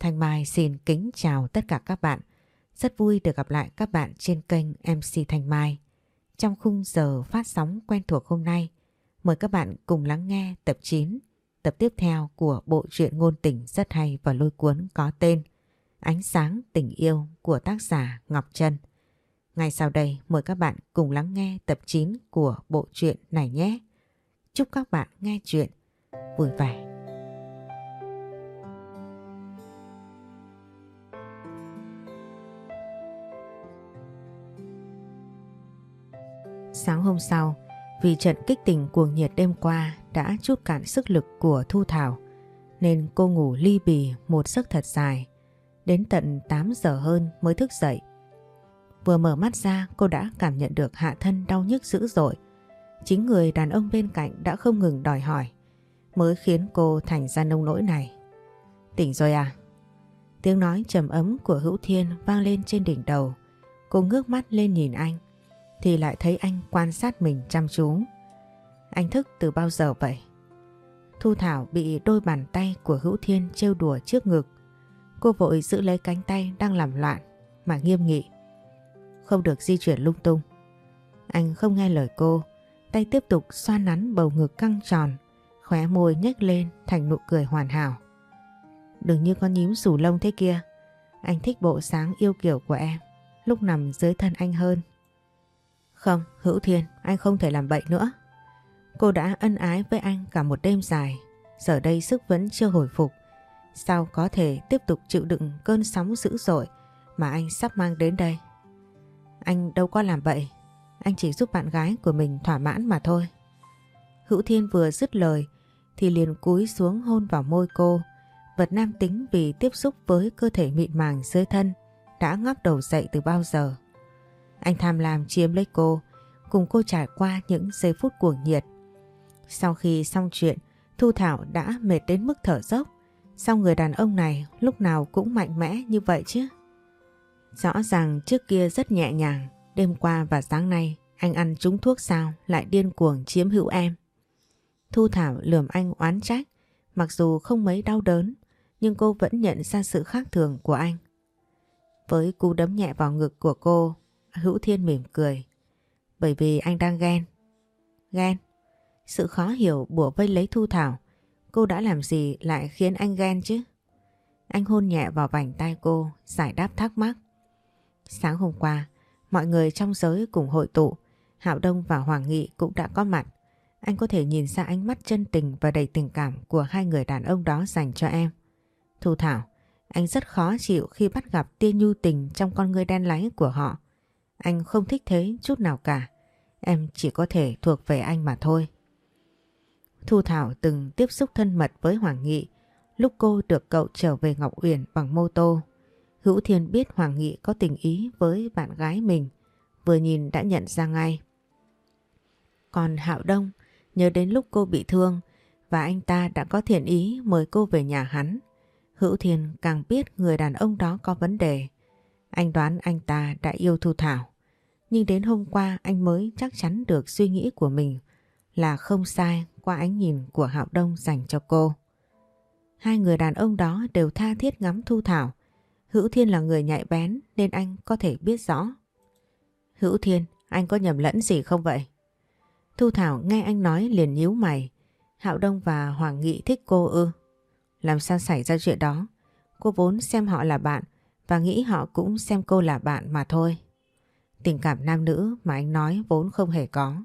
Thanh Mai xin kính chào tất cả các bạn. Rất vui được gặp lại các bạn trên kênh MC Thanh Mai. Trong khung giờ phát sóng quen thuộc hôm nay, mời các bạn cùng lắng nghe tập 9, tập tiếp theo của bộ truyện ngôn tình rất hay và lôi cuốn có tên Ánh sáng tình yêu của tác giả Ngọc Trân. Ngay sau đây mời các bạn cùng lắng nghe tập 9 của bộ truyện này nhé. Chúc các bạn nghe chuyện vui vẻ. Sáng hôm sau, vì trận kích tình cuồng nhiệt đêm qua đã chút cạn sức lực của Thu Thảo, nên cô ngủ ly bì một giấc thật dài. Đến tận 8 giờ hơn mới thức dậy. Vừa mở mắt ra cô đã cảm nhận được hạ thân đau nhức dữ dội. Chính người đàn ông bên cạnh đã không ngừng đòi hỏi, mới khiến cô thành ra nông nỗi này. Tỉnh rồi à? Tiếng nói trầm ấm của Hữu Thiên vang lên trên đỉnh đầu. Cô ngước mắt lên nhìn anh thì lại thấy anh quan sát mình chăm chú. Anh thức từ bao giờ vậy? Thu Thảo bị đôi bàn tay của Hữu Thiên trêu đùa trước ngực. Cô vội giữ lấy cánh tay đang làm loạn mà nghiêm nghị. Không được di chuyển lung tung. Anh không nghe lời cô, tay tiếp tục xoa nắn bầu ngực căng tròn, khóe môi nhếch lên thành nụ cười hoàn hảo. Đừng như con nhím sủ lông thế kia, anh thích bộ sáng yêu kiểu của em, lúc nằm dưới thân anh hơn. Không, Hữu Thiên, anh không thể làm bậy nữa. Cô đã ân ái với anh cả một đêm dài, giờ đây sức vẫn chưa hồi phục. Sao có thể tiếp tục chịu đựng cơn sóng dữ dội mà anh sắp mang đến đây? Anh đâu có làm bậy, anh chỉ giúp bạn gái của mình thỏa mãn mà thôi. Hữu Thiên vừa dứt lời thì liền cúi xuống hôn vào môi cô. Vật nam tính vì tiếp xúc với cơ thể mịn màng dưới thân đã ngóc đầu dậy từ bao giờ. Anh tham lam chiếm lấy cô, cùng cô trải qua những giây phút cuồng nhiệt. Sau khi xong chuyện, Thu Thảo đã mệt đến mức thở dốc. Sao người đàn ông này lúc nào cũng mạnh mẽ như vậy chứ? Rõ ràng trước kia rất nhẹ nhàng, đêm qua và sáng nay anh ăn trúng thuốc sao lại điên cuồng chiếm hữu em. Thu Thảo lườm anh oán trách, mặc dù không mấy đau đớn, nhưng cô vẫn nhận ra sự khác thường của anh. Với cú đấm nhẹ vào ngực của cô, Hữu Thiên mỉm cười. Bởi vì anh đang ghen. Ghen? Sự khó hiểu bủa vây lấy Thu Thảo. Cô đã làm gì lại khiến anh ghen chứ? Anh hôn nhẹ vào vành tay cô, giải đáp thắc mắc. Sáng hôm qua, mọi người trong giới cùng hội tụ. Hạo Đông và Hoàng Nghị cũng đã có mặt. Anh có thể nhìn ra ánh mắt chân tình và đầy tình cảm của hai người đàn ông đó dành cho em. Thu Thảo, anh rất khó chịu khi bắt gặp tia nhu tình trong con người đen láy của họ. Anh không thích thế chút nào cả. Em chỉ có thể thuộc về anh mà thôi. Thu Thảo từng tiếp xúc thân mật với Hoàng Nghị lúc cô được cậu trở về Ngọc Uyển bằng mô tô. Hữu Thiên biết Hoàng Nghị có tình ý với bạn gái mình, vừa nhìn đã nhận ra ngay. Còn Hạo Đông nhớ đến lúc cô bị thương và anh ta đã có thiện ý mời cô về nhà hắn. Hữu Thiên càng biết người đàn ông đó có vấn đề. Anh đoán anh ta đã yêu Thu Thảo. Nhưng đến hôm qua anh mới chắc chắn được suy nghĩ của mình là không sai qua ánh nhìn của Hạo Đông dành cho cô. Hai người đàn ông đó đều tha thiết ngắm Thu Thảo. Hữu Thiên là người nhạy bén nên anh có thể biết rõ. Hữu Thiên, anh có nhầm lẫn gì không vậy? Thu Thảo nghe anh nói liền nhíu mày. Hạo Đông và Hoàng Nghị thích cô ư. Làm sao xảy ra chuyện đó? Cô vốn xem họ là bạn và nghĩ họ cũng xem cô là bạn mà thôi. Tình cảm nam nữ mà anh nói vốn không hề có.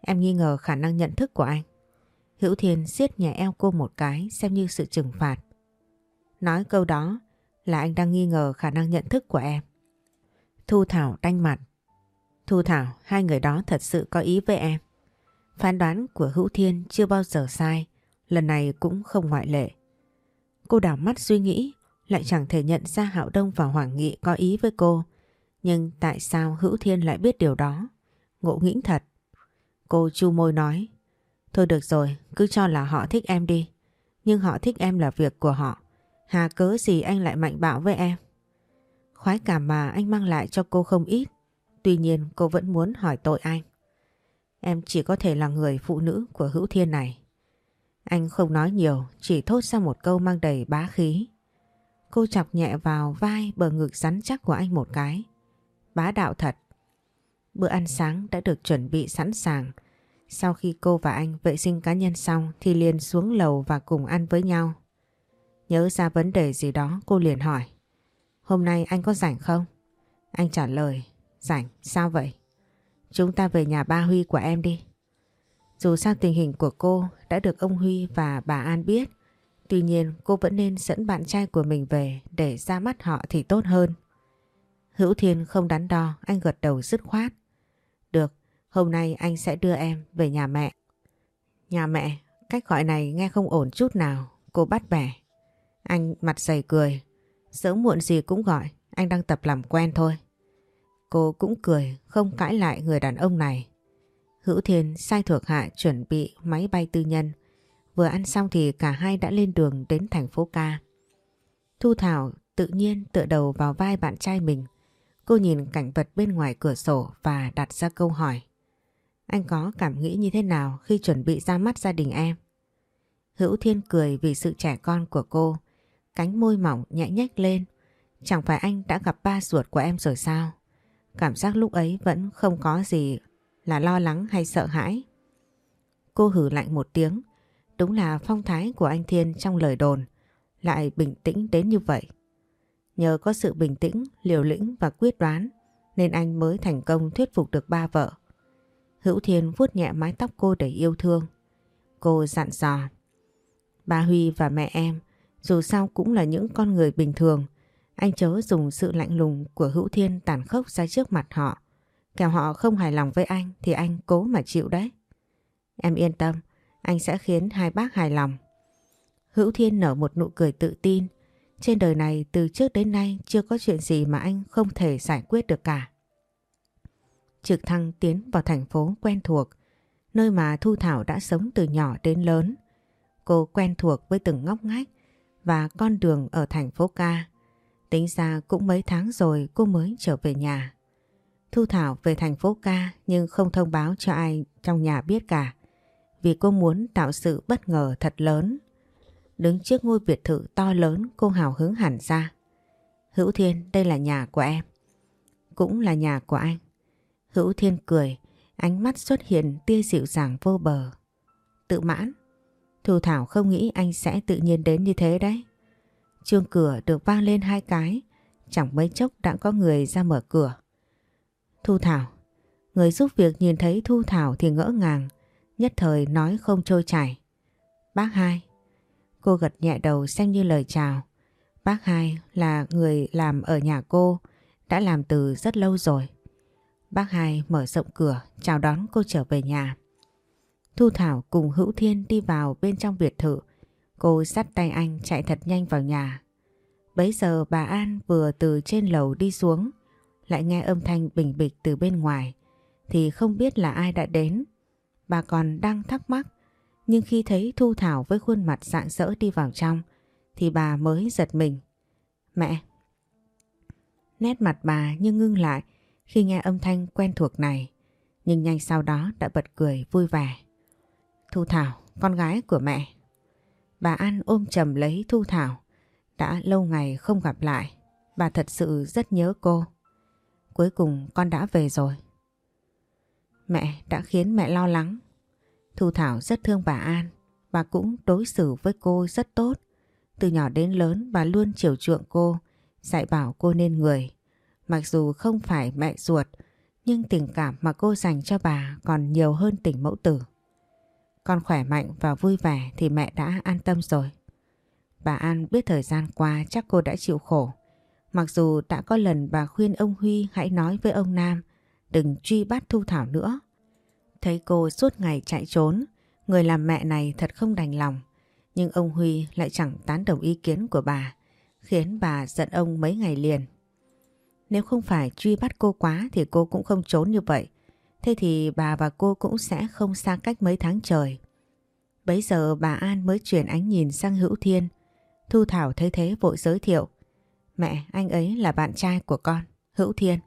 Em nghi ngờ khả năng nhận thức của anh. Hữu Thiên siết nhẹ eo cô một cái xem như sự trừng phạt. Nói câu đó là anh đang nghi ngờ khả năng nhận thức của em. Thu Thảo đanh mặt. Thu Thảo, hai người đó thật sự có ý với em. Phán đoán của Hữu Thiên chưa bao giờ sai, lần này cũng không ngoại lệ. Cô đảo mắt suy nghĩ, lại chẳng thể nhận ra Hạo Đông và Hoàng Nghị có ý với cô. Nhưng tại sao Hữu Thiên lại biết điều đó? Ngộ nghĩnh thật. Cô chu môi nói. Thôi được rồi, cứ cho là họ thích em đi. Nhưng họ thích em là việc của họ. Hà cớ gì anh lại mạnh bạo với em? Khoái cảm mà anh mang lại cho cô không ít. Tuy nhiên cô vẫn muốn hỏi tội anh. Em chỉ có thể là người phụ nữ của Hữu Thiên này. Anh không nói nhiều, chỉ thốt ra một câu mang đầy bá khí. Cô chọc nhẹ vào vai bờ ngực rắn chắc của anh một cái. Bá đạo thật. Bữa ăn sáng đã được chuẩn bị sẵn sàng. Sau khi cô và anh vệ sinh cá nhân xong thì liền xuống lầu và cùng ăn với nhau. Nhớ ra vấn đề gì đó cô liền hỏi. Hôm nay anh có rảnh không? Anh trả lời. Rảnh, sao vậy? Chúng ta về nhà ba Huy của em đi. Dù sao tình hình của cô đã được ông Huy và bà An biết. Tuy nhiên cô vẫn nên dẫn bạn trai của mình về để ra mắt họ thì tốt hơn. Hữu Thiên không đắn đo, anh gật đầu dứt khoát. Được, hôm nay anh sẽ đưa em về nhà mẹ. Nhà mẹ, cách gọi này nghe không ổn chút nào, cô bắt bẻ. Anh mặt dày cười, sớm muộn gì cũng gọi, anh đang tập làm quen thôi. Cô cũng cười, không cãi lại người đàn ông này. Hữu Thiên sai thuộc hạ chuẩn bị máy bay tư nhân. Vừa ăn xong thì cả hai đã lên đường đến thành phố ca. Thu Thảo tự nhiên tựa đầu vào vai bạn trai mình. Cô nhìn cảnh vật bên ngoài cửa sổ và đặt ra câu hỏi. Anh có cảm nghĩ như thế nào khi chuẩn bị ra mắt gia đình em? Hữu Thiên cười vì sự trẻ con của cô. Cánh môi mỏng nhẹ nhách lên. Chẳng phải anh đã gặp ba ruột của em rồi sao? Cảm giác lúc ấy vẫn không có gì là lo lắng hay sợ hãi. Cô hử lạnh một tiếng. Đúng là phong thái của anh Thiên trong lời đồn lại bình tĩnh đến như vậy. Nhờ có sự bình tĩnh, liều lĩnh và quyết đoán nên anh mới thành công thuyết phục được ba vợ. Hữu Thiên vuốt nhẹ mái tóc cô để yêu thương. Cô dặn dò. Ba Huy và mẹ em dù sao cũng là những con người bình thường. Anh chớ dùng sự lạnh lùng của Hữu Thiên tàn khốc ra trước mặt họ. Kẻo họ không hài lòng với anh thì anh cố mà chịu đấy. Em yên tâm, anh sẽ khiến hai bác hài lòng. Hữu Thiên nở một nụ cười tự tin. Trên đời này từ trước đến nay chưa có chuyện gì mà anh không thể giải quyết được cả. Trực thăng tiến vào thành phố quen thuộc, nơi mà Thu Thảo đã sống từ nhỏ đến lớn. Cô quen thuộc với từng ngóc ngách và con đường ở thành phố ca. Tính ra cũng mấy tháng rồi cô mới trở về nhà. Thu Thảo về thành phố ca nhưng không thông báo cho ai trong nhà biết cả. Vì cô muốn tạo sự bất ngờ thật lớn. Đứng trước ngôi biệt thự to lớn cô hào hứng hẳn ra. Hữu Thiên đây là nhà của em. Cũng là nhà của anh. Hữu Thiên cười, ánh mắt xuất hiện tia dịu dàng vô bờ. Tự mãn. Thu Thảo không nghĩ anh sẽ tự nhiên đến như thế đấy. Chuông cửa được vang lên hai cái, chẳng mấy chốc đã có người ra mở cửa. Thu Thảo, người giúp việc nhìn thấy Thu Thảo thì ngỡ ngàng, nhất thời nói không trôi chảy. Bác hai, cô gật nhẹ đầu xem như lời chào. Bác hai là người làm ở nhà cô, đã làm từ rất lâu rồi. Bác hai mở rộng cửa chào đón cô trở về nhà. Thu Thảo cùng Hữu Thiên đi vào bên trong biệt thự. Cô dắt tay anh chạy thật nhanh vào nhà. Bấy giờ bà An vừa từ trên lầu đi xuống, lại nghe âm thanh bình bịch từ bên ngoài, thì không biết là ai đã đến. Bà còn đang thắc mắc, nhưng khi thấy Thu Thảo với khuôn mặt rạng rỡ đi vào trong, thì bà mới giật mình. Mẹ! Nét mặt bà như ngưng lại khi nghe âm thanh quen thuộc này, nhưng nhanh sau đó đã bật cười vui vẻ. Thu Thảo, con gái của mẹ. Bà An ôm chầm lấy Thu Thảo. Đã lâu ngày không gặp lại. Bà thật sự rất nhớ cô. Cuối cùng con đã về rồi. Mẹ đã khiến mẹ lo lắng. Thu Thảo rất thương bà An. Bà cũng đối xử với cô rất tốt. Từ nhỏ đến lớn bà luôn chiều chuộng cô, dạy bảo cô nên người. Mặc dù không phải mẹ ruột, nhưng tình cảm mà cô dành cho bà còn nhiều hơn tình mẫu tử. Con khỏe mạnh và vui vẻ thì mẹ đã an tâm rồi. Bà An biết thời gian qua chắc cô đã chịu khổ. Mặc dù đã có lần bà khuyên ông Huy hãy nói với ông Nam đừng truy bắt Thu Thảo nữa. Thấy cô suốt ngày chạy trốn, người làm mẹ này thật không đành lòng. Nhưng ông Huy lại chẳng tán đồng ý kiến của bà, khiến bà giận ông mấy ngày liền. Nếu không phải truy bắt cô quá thì cô cũng không trốn như vậy. Thế thì bà và cô cũng sẽ không xa cách mấy tháng trời. Bấy giờ bà An mới chuyển ánh nhìn sang Hữu Thiên. Thu Thảo thấy thế vội giới thiệu. Mẹ, anh ấy là bạn trai của con, Hữu Thiên.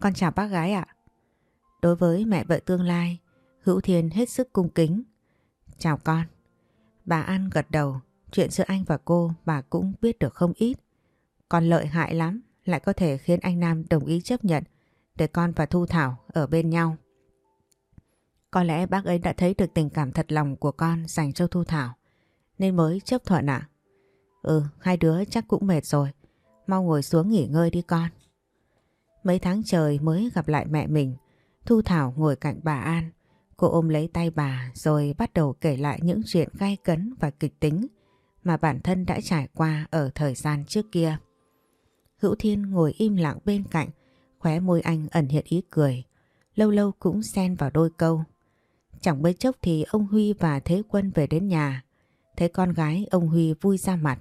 Con chào bác gái ạ. Đối với mẹ vợ tương lai, Hữu Thiên hết sức cung kính. Chào con. Bà An gật đầu, chuyện giữa anh và cô bà cũng biết được không ít. còn lợi hại lắm, lại có thể khiến anh Nam đồng ý chấp nhận để con và Thu Thảo ở bên nhau. Có lẽ bác ấy đã thấy được tình cảm thật lòng của con dành cho Thu Thảo nên mới chấp thuận ạ. Ừ, hai đứa chắc cũng mệt rồi. Mau ngồi xuống nghỉ ngơi đi con. Mấy tháng trời mới gặp lại mẹ mình, Thu Thảo ngồi cạnh bà An. Cô ôm lấy tay bà rồi bắt đầu kể lại những chuyện gai cấn và kịch tính mà bản thân đã trải qua ở thời gian trước kia. Hữu Thiên ngồi im lặng bên cạnh, khóe môi anh ẩn hiện ý cười, lâu lâu cũng xen vào đôi câu. Chẳng mấy chốc thì ông Huy và Thế Quân về đến nhà, thấy con gái ông Huy vui ra mặt.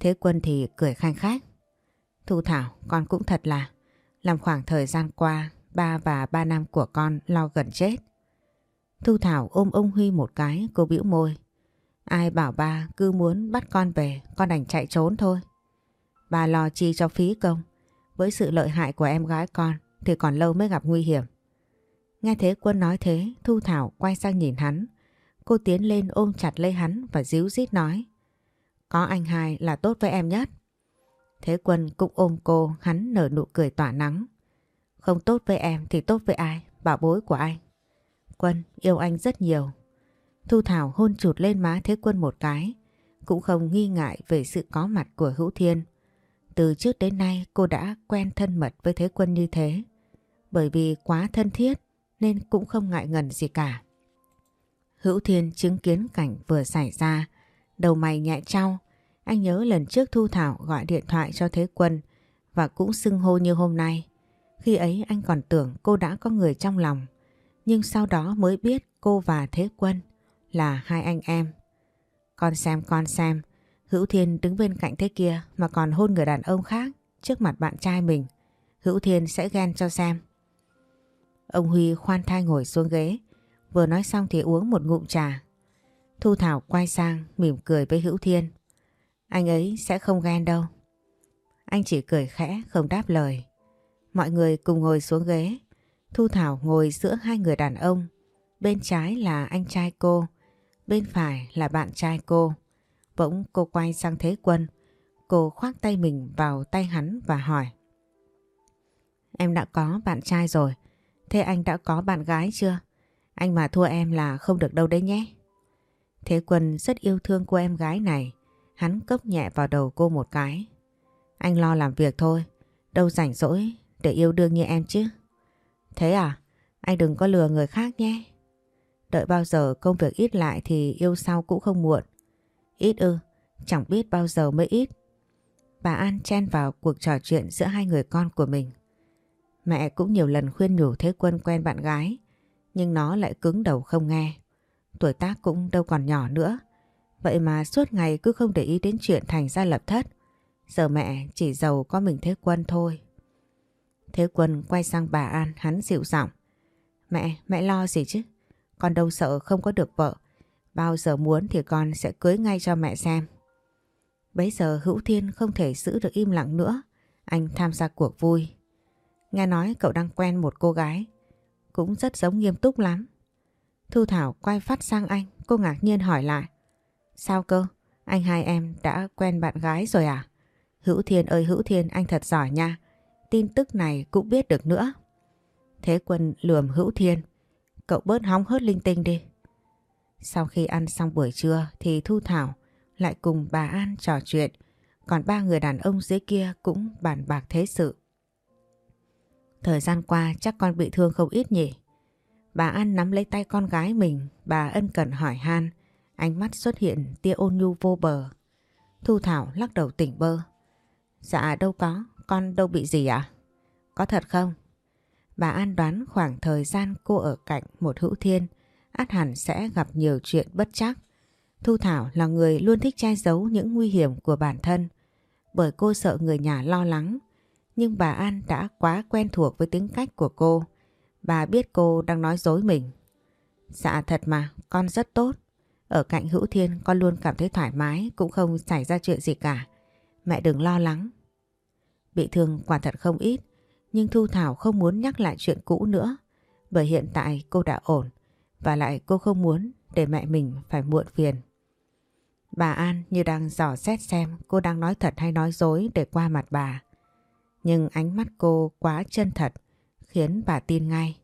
Thế Quân thì cười khanh khách. Thu Thảo, con cũng thật là, làm khoảng thời gian qua, ba và ba năm của con lo gần chết. Thu Thảo ôm ông Huy một cái, cô bĩu môi. Ai bảo ba cứ muốn bắt con về, con đành chạy trốn thôi. Bà lo chi cho phí công. Với sự lợi hại của em gái con thì còn lâu mới gặp nguy hiểm. Nghe thế quân nói thế, Thu Thảo quay sang nhìn hắn. Cô tiến lên ôm chặt lấy hắn và díu dít nói. Có anh hai là tốt với em nhất. Thế quân cũng ôm cô, hắn nở nụ cười tỏa nắng. Không tốt với em thì tốt với ai, bảo bối của anh. Quân yêu anh rất nhiều. Thu Thảo hôn chụt lên má Thế Quân một cái, cũng không nghi ngại về sự có mặt của Hữu Thiên. Từ trước đến nay cô đã quen thân mật với Thế Quân như thế. Bởi vì quá thân thiết nên cũng không ngại ngần gì cả. Hữu Thiên chứng kiến cảnh vừa xảy ra, đầu mày nhẹ trao. Anh nhớ lần trước Thu Thảo gọi điện thoại cho Thế Quân và cũng xưng hô như hôm nay. Khi ấy anh còn tưởng cô đã có người trong lòng, nhưng sau đó mới biết cô và Thế Quân là hai anh em. Con xem con xem, Hữu Thiên đứng bên cạnh thế kia mà còn hôn người đàn ông khác trước mặt bạn trai mình. Hữu Thiên sẽ ghen cho xem. Ông Huy khoan thai ngồi xuống ghế, vừa nói xong thì uống một ngụm trà. Thu Thảo quay sang mỉm cười với Hữu Thiên. Anh ấy sẽ không ghen đâu. Anh chỉ cười khẽ không đáp lời. Mọi người cùng ngồi xuống ghế. Thu Thảo ngồi giữa hai người đàn ông. Bên trái là anh trai cô, bên phải là bạn trai cô. Bỗng cô quay sang Thế Quân. Cô khoác tay mình vào tay hắn và hỏi. Em đã có bạn trai rồi. Thế anh đã có bạn gái chưa? Anh mà thua em là không được đâu đấy nhé. Thế Quân rất yêu thương cô em gái này. Hắn cốc nhẹ vào đầu cô một cái. Anh lo làm việc thôi. Đâu rảnh rỗi để yêu đương như em chứ. Thế à? Anh đừng có lừa người khác nhé. Đợi bao giờ công việc ít lại thì yêu sau cũng không muộn. Ít ư, chẳng biết bao giờ mới ít. Bà An chen vào cuộc trò chuyện giữa hai người con của mình. Mẹ cũng nhiều lần khuyên nhủ Thế Quân quen bạn gái, nhưng nó lại cứng đầu không nghe. Tuổi tác cũng đâu còn nhỏ nữa. Vậy mà suốt ngày cứ không để ý đến chuyện thành ra lập thất. Giờ mẹ chỉ giàu có mình Thế Quân thôi. Thế Quân quay sang bà An hắn dịu giọng. Mẹ, mẹ lo gì chứ? Con đâu sợ không có được vợ. Bao giờ muốn thì con sẽ cưới ngay cho mẹ xem. Bấy giờ Hữu Thiên không thể giữ được im lặng nữa. Anh tham gia cuộc vui. Nghe nói cậu đang quen một cô gái. Cũng rất giống nghiêm túc lắm. Thu Thảo quay phát sang anh. Cô ngạc nhiên hỏi lại. Sao cơ? Anh hai em đã quen bạn gái rồi à? Hữu Thiên ơi Hữu Thiên anh thật giỏi nha. Tin tức này cũng biết được nữa. Thế quân lườm Hữu Thiên. Cậu bớt hóng hớt linh tinh đi. Sau khi ăn xong buổi trưa thì Thu Thảo lại cùng bà An trò chuyện. Còn ba người đàn ông dưới kia cũng bàn bạc thế sự. Thời gian qua chắc con bị thương không ít nhỉ. Bà An nắm lấy tay con gái mình, bà ân cần hỏi han, ánh mắt xuất hiện tia ôn nhu vô bờ. Thu Thảo lắc đầu tỉnh bơ. Dạ đâu có, con đâu bị gì ạ? Có thật không? Bà An đoán khoảng thời gian cô ở cạnh một hữu thiên, át hẳn sẽ gặp nhiều chuyện bất chắc. Thu Thảo là người luôn thích che giấu những nguy hiểm của bản thân, bởi cô sợ người nhà lo lắng. Nhưng bà An đã quá quen thuộc với tính cách của cô. Bà biết cô đang nói dối mình. Dạ thật mà, con rất tốt. Ở cạnh Hữu Thiên con luôn cảm thấy thoải mái, cũng không xảy ra chuyện gì cả. Mẹ đừng lo lắng. Bị thương quả thật không ít, nhưng Thu Thảo không muốn nhắc lại chuyện cũ nữa. Bởi hiện tại cô đã ổn, và lại cô không muốn để mẹ mình phải muộn phiền. Bà An như đang dò xét xem cô đang nói thật hay nói dối để qua mặt bà. Nhưng ánh mắt cô quá chân thật khiến bà tin ngay.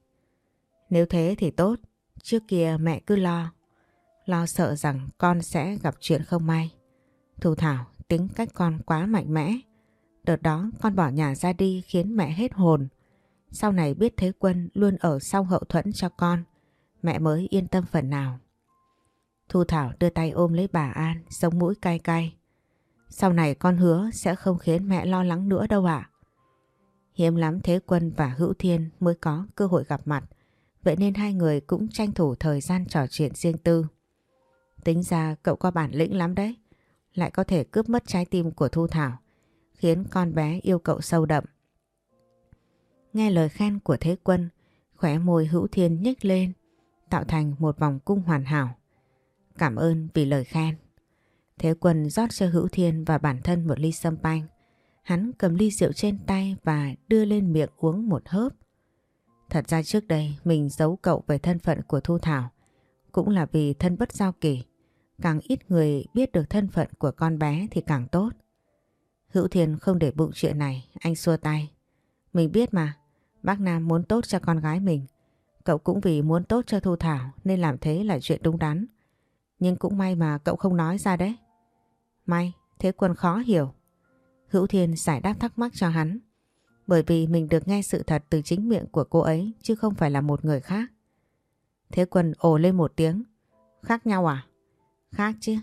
Nếu thế thì tốt, trước kia mẹ cứ lo. Lo sợ rằng con sẽ gặp chuyện không may. Thu Thảo tính cách con quá mạnh mẽ. Đợt đó con bỏ nhà ra đi khiến mẹ hết hồn. Sau này biết Thế Quân luôn ở sau hậu thuẫn cho con. Mẹ mới yên tâm phần nào. Thu Thảo đưa tay ôm lấy bà An, sống mũi cay cay. Sau này con hứa sẽ không khiến mẹ lo lắng nữa đâu ạ. Hiếm lắm Thế Quân và Hữu Thiên mới có cơ hội gặp mặt. Vậy nên hai người cũng tranh thủ thời gian trò chuyện riêng tư. Tính ra cậu có bản lĩnh lắm đấy. Lại có thể cướp mất trái tim của Thu Thảo. Khiến con bé yêu cậu sâu đậm. Nghe lời khen của Thế Quân, khỏe môi Hữu Thiên nhếch lên, tạo thành một vòng cung hoàn hảo. Cảm ơn vì lời khen. Thế Quân rót cho Hữu Thiên và bản thân một ly sâm panh. Hắn cầm ly rượu trên tay và đưa lên miệng uống một hớp. Thật ra trước đây mình giấu cậu về thân phận của Thu Thảo. Cũng là vì thân bất giao kỳ. Càng ít người biết được thân phận của con bé thì càng tốt. Hữu Thiên không để bụng chuyện này, anh xua tay. Mình biết mà, bác Nam muốn tốt cho con gái mình. Cậu cũng vì muốn tốt cho Thu Thảo nên làm thế là chuyện đúng đắn. Nhưng cũng may mà cậu không nói ra đấy. May, thế quân khó hiểu. Hữu Thiên giải đáp thắc mắc cho hắn. Bởi vì mình được nghe sự thật từ chính miệng của cô ấy chứ không phải là một người khác. Thế quân ồ lên một tiếng. Khác nhau à? Khác chứ.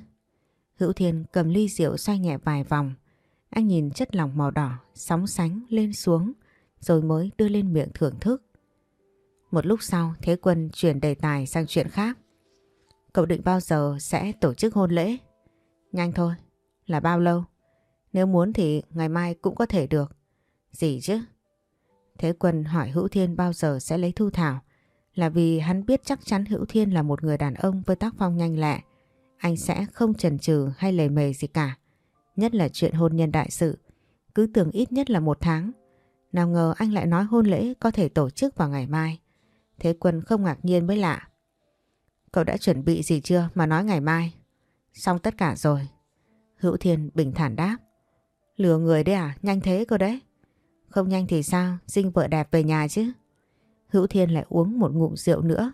Hữu Thiên cầm ly rượu xoay nhẹ vài vòng. Anh nhìn chất lỏng màu đỏ, sóng sánh lên xuống, rồi mới đưa lên miệng thưởng thức. Một lúc sau, Thế Quân chuyển đề tài sang chuyện khác. Cậu định bao giờ sẽ tổ chức hôn lễ? Nhanh thôi. Là bao lâu? Nếu muốn thì ngày mai cũng có thể được. Gì chứ? Thế Quân hỏi Hữu Thiên bao giờ sẽ lấy Thu Thảo, là vì hắn biết chắc chắn Hữu Thiên là một người đàn ông với tác phong nhanh lẹ. Anh sẽ không chần chừ hay lề mề gì cả. Nhất là chuyện hôn nhân đại sự. Cứ tưởng ít nhất là một tháng. Nào ngờ anh lại nói hôn lễ có thể tổ chức vào ngày mai. Thế Quân không ngạc nhiên mới lạ. Cậu đã chuẩn bị gì chưa mà nói ngày mai? Xong tất cả rồi. Hữu Thiên bình thản đáp. Lừa người đấy à? Nhanh thế cơ đấy. Không nhanh thì sao? Dinh vợ đẹp về nhà chứ. Hữu Thiên lại uống một ngụm rượu nữa.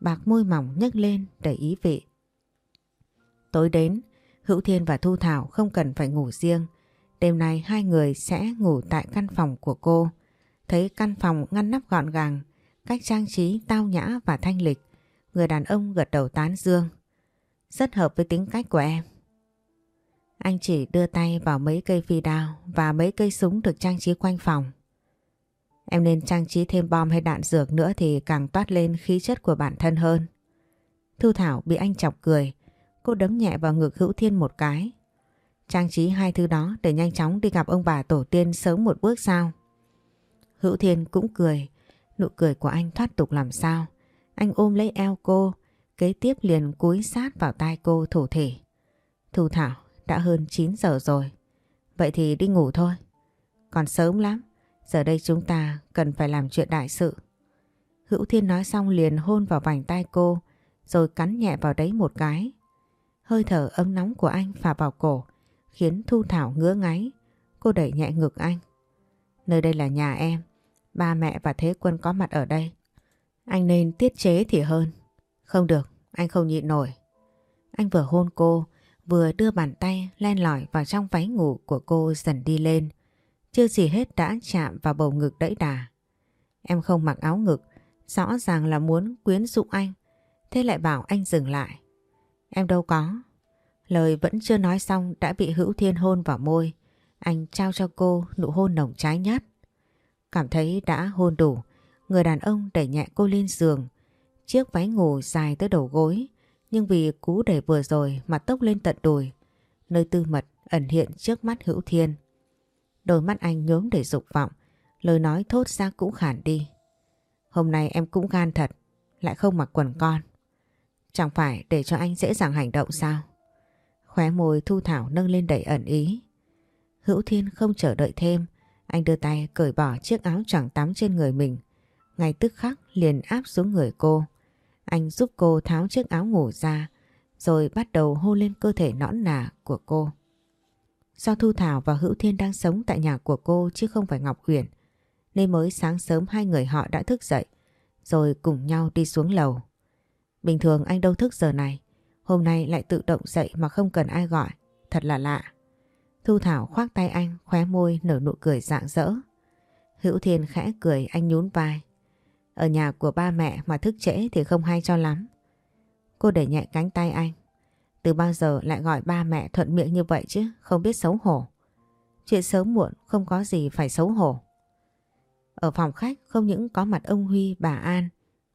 Bạc môi mỏng nhấc lên, đầy ý vị. Tối đến, Hữu Thiên và Thu Thảo không cần phải ngủ riêng. Đêm nay hai người sẽ ngủ tại căn phòng của cô. Thấy căn phòng ngăn nắp gọn gàng, cách trang trí tao nhã và thanh lịch. Người đàn ông gật đầu tán dương. Rất hợp với tính cách của em. Anh chỉ đưa tay vào mấy cây phi đao và mấy cây súng được trang trí quanh phòng. Em nên trang trí thêm bom hay đạn dược nữa thì càng toát lên khí chất của bản thân hơn. Thu Thảo bị anh chọc cười. Cô đấm nhẹ vào ngực Hữu Thiên một cái. Trang trí hai thứ đó để nhanh chóng đi gặp ông bà tổ tiên sớm một bước sao. Hữu Thiên cũng cười. Nụ cười của anh thoát tục làm sao. Anh ôm lấy eo cô, kế tiếp liền cúi sát vào tai cô thủ thể. Thu Thảo, đã hơn 9 giờ rồi. Vậy thì đi ngủ thôi. Còn sớm lắm, giờ đây chúng ta cần phải làm chuyện đại sự. Hữu Thiên nói xong liền hôn vào vành tai cô, rồi cắn nhẹ vào đấy một cái. Hơi thở ấm nóng của anh phả vào cổ, khiến Thu Thảo ngứa ngáy. Cô đẩy nhẹ ngực anh. Nơi đây là nhà em, ba mẹ và Thế Quân có mặt ở đây. Anh nên tiết chế thì hơn. Không được, anh không nhịn nổi. Anh vừa hôn cô, vừa đưa bàn tay len lỏi vào trong váy ngủ của cô dần đi lên. Chưa gì hết đã chạm vào bầu ngực đẫy đà. Em không mặc áo ngực, rõ ràng là muốn quyến rũ anh. Thế lại bảo anh dừng lại. Em đâu có. Lời vẫn chưa nói xong đã bị Hữu Thiên hôn vào môi. Anh trao cho cô nụ hôn nồng trái nhất. Cảm thấy đã hôn đủ, người đàn ông đẩy nhẹ cô lên giường. Chiếc váy ngủ dài tới đầu gối, nhưng vì cú đẩy vừa rồi mà tốc lên tận đùi. Nơi tư mật ẩn hiện trước mắt Hữu Thiên. Đôi mắt anh nhốm để dục vọng, lời nói thốt ra cũng khản đi. Hôm nay em cũng gan thật, lại không mặc quần con. Chẳng phải để cho anh dễ dàng hành động sao? Khóe môi Thu Thảo nâng lên đầy ẩn ý. Hữu Thiên không chờ đợi thêm, anh đưa tay cởi bỏ chiếc áo chẳng tắm trên người mình. Ngay tức khắc liền áp xuống người cô. Anh giúp cô tháo chiếc áo ngủ ra, rồi bắt đầu hôn lên cơ thể nõn nà của cô. Do Thu Thảo và Hữu Thiên đang sống tại nhà của cô chứ không phải Ngọc Huyền, nên mới sáng sớm hai người họ đã thức dậy, rồi cùng nhau đi xuống lầu. Bình thường anh đâu thức giờ này, hôm nay lại tự động dậy mà không cần ai gọi, thật là lạ. Thu Thảo khoác tay anh, khóe môi nở nụ cười rạng rỡ. Hữu Thiên khẽ cười anh nhún vai. Ở nhà của ba mẹ mà thức trễ thì không hay cho lắm. Cô để nhẹ cánh tay anh. Từ bao giờ lại gọi ba mẹ thuận miệng như vậy chứ, không biết xấu hổ. Chuyện sớm muộn không có gì phải xấu hổ. Ở phòng khách không những có mặt ông Huy, bà An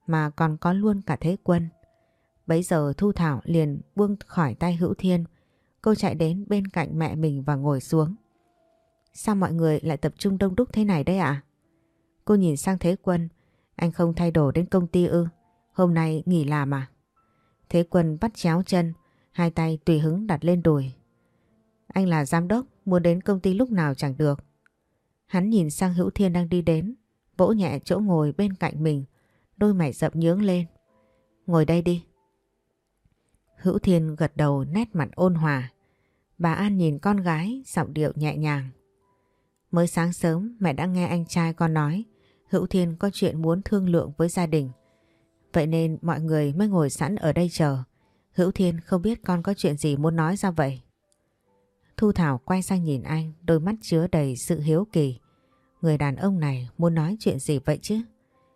mà còn có luôn cả Thế Quân. Bấy giờ Thu Thảo liền buông khỏi tay Hữu Thiên. Cô chạy đến bên cạnh mẹ mình và ngồi xuống. Sao mọi người lại tập trung đông đúc thế này đấy ạ? Cô nhìn sang Thế Quân. Anh không thay đổi đến công ty ư? Hôm nay nghỉ làm à? Thế Quân bắt chéo chân, hai tay tùy hứng đặt lên đùi. Anh là giám đốc, muốn đến công ty lúc nào chẳng được. Hắn nhìn sang Hữu Thiên đang đi đến, vỗ nhẹ chỗ ngồi bên cạnh mình, đôi mày rậm nhướng lên. Ngồi đây đi. Hữu Thiên gật đầu nét mặt ôn hòa. Bà An nhìn con gái, giọng điệu nhẹ nhàng. Mới sáng sớm mẹ đã nghe anh trai con nói Hữu Thiên có chuyện muốn thương lượng với gia đình. Vậy nên mọi người mới ngồi sẵn ở đây chờ. Hữu Thiên không biết con có chuyện gì muốn nói ra vậy. Thu Thảo quay sang nhìn anh, đôi mắt chứa đầy sự hiếu kỳ. Người đàn ông này muốn nói chuyện gì vậy chứ?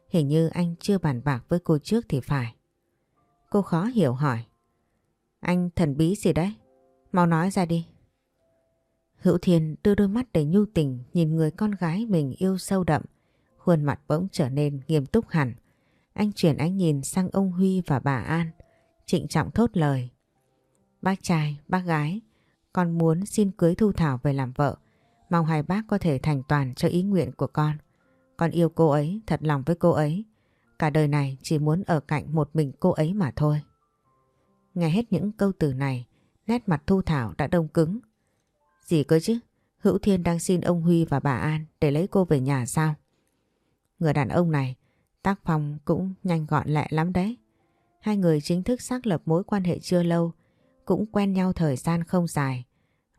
Hình như anh chưa bàn bạc với cô trước thì phải. Cô khó hiểu hỏi. Anh thần bí gì đấy? Mau nói ra đi. Hữu Thiên đưa đôi mắt đầy nhu tình nhìn người con gái mình yêu sâu đậm. Khuôn mặt bỗng trở nên nghiêm túc hẳn. Anh chuyển ánh nhìn sang ông Huy và bà An. Trịnh trọng thốt lời. Bác trai, bác gái, con muốn xin cưới Thu Thảo về làm vợ. Mong hai bác có thể thành toàn cho ý nguyện của con. Con yêu cô ấy, thật lòng với cô ấy. Cả đời này chỉ muốn ở cạnh một mình cô ấy mà thôi. Nghe hết những câu từ này, nét mặt Thu Thảo đã đông cứng. Gì cơ chứ? Hữu Thiên đang xin ông Huy và bà An để lấy cô về nhà sao? Người đàn ông này, tác phong cũng nhanh gọn lẹ lắm đấy. Hai người chính thức xác lập mối quan hệ chưa lâu, cũng quen nhau thời gian không dài.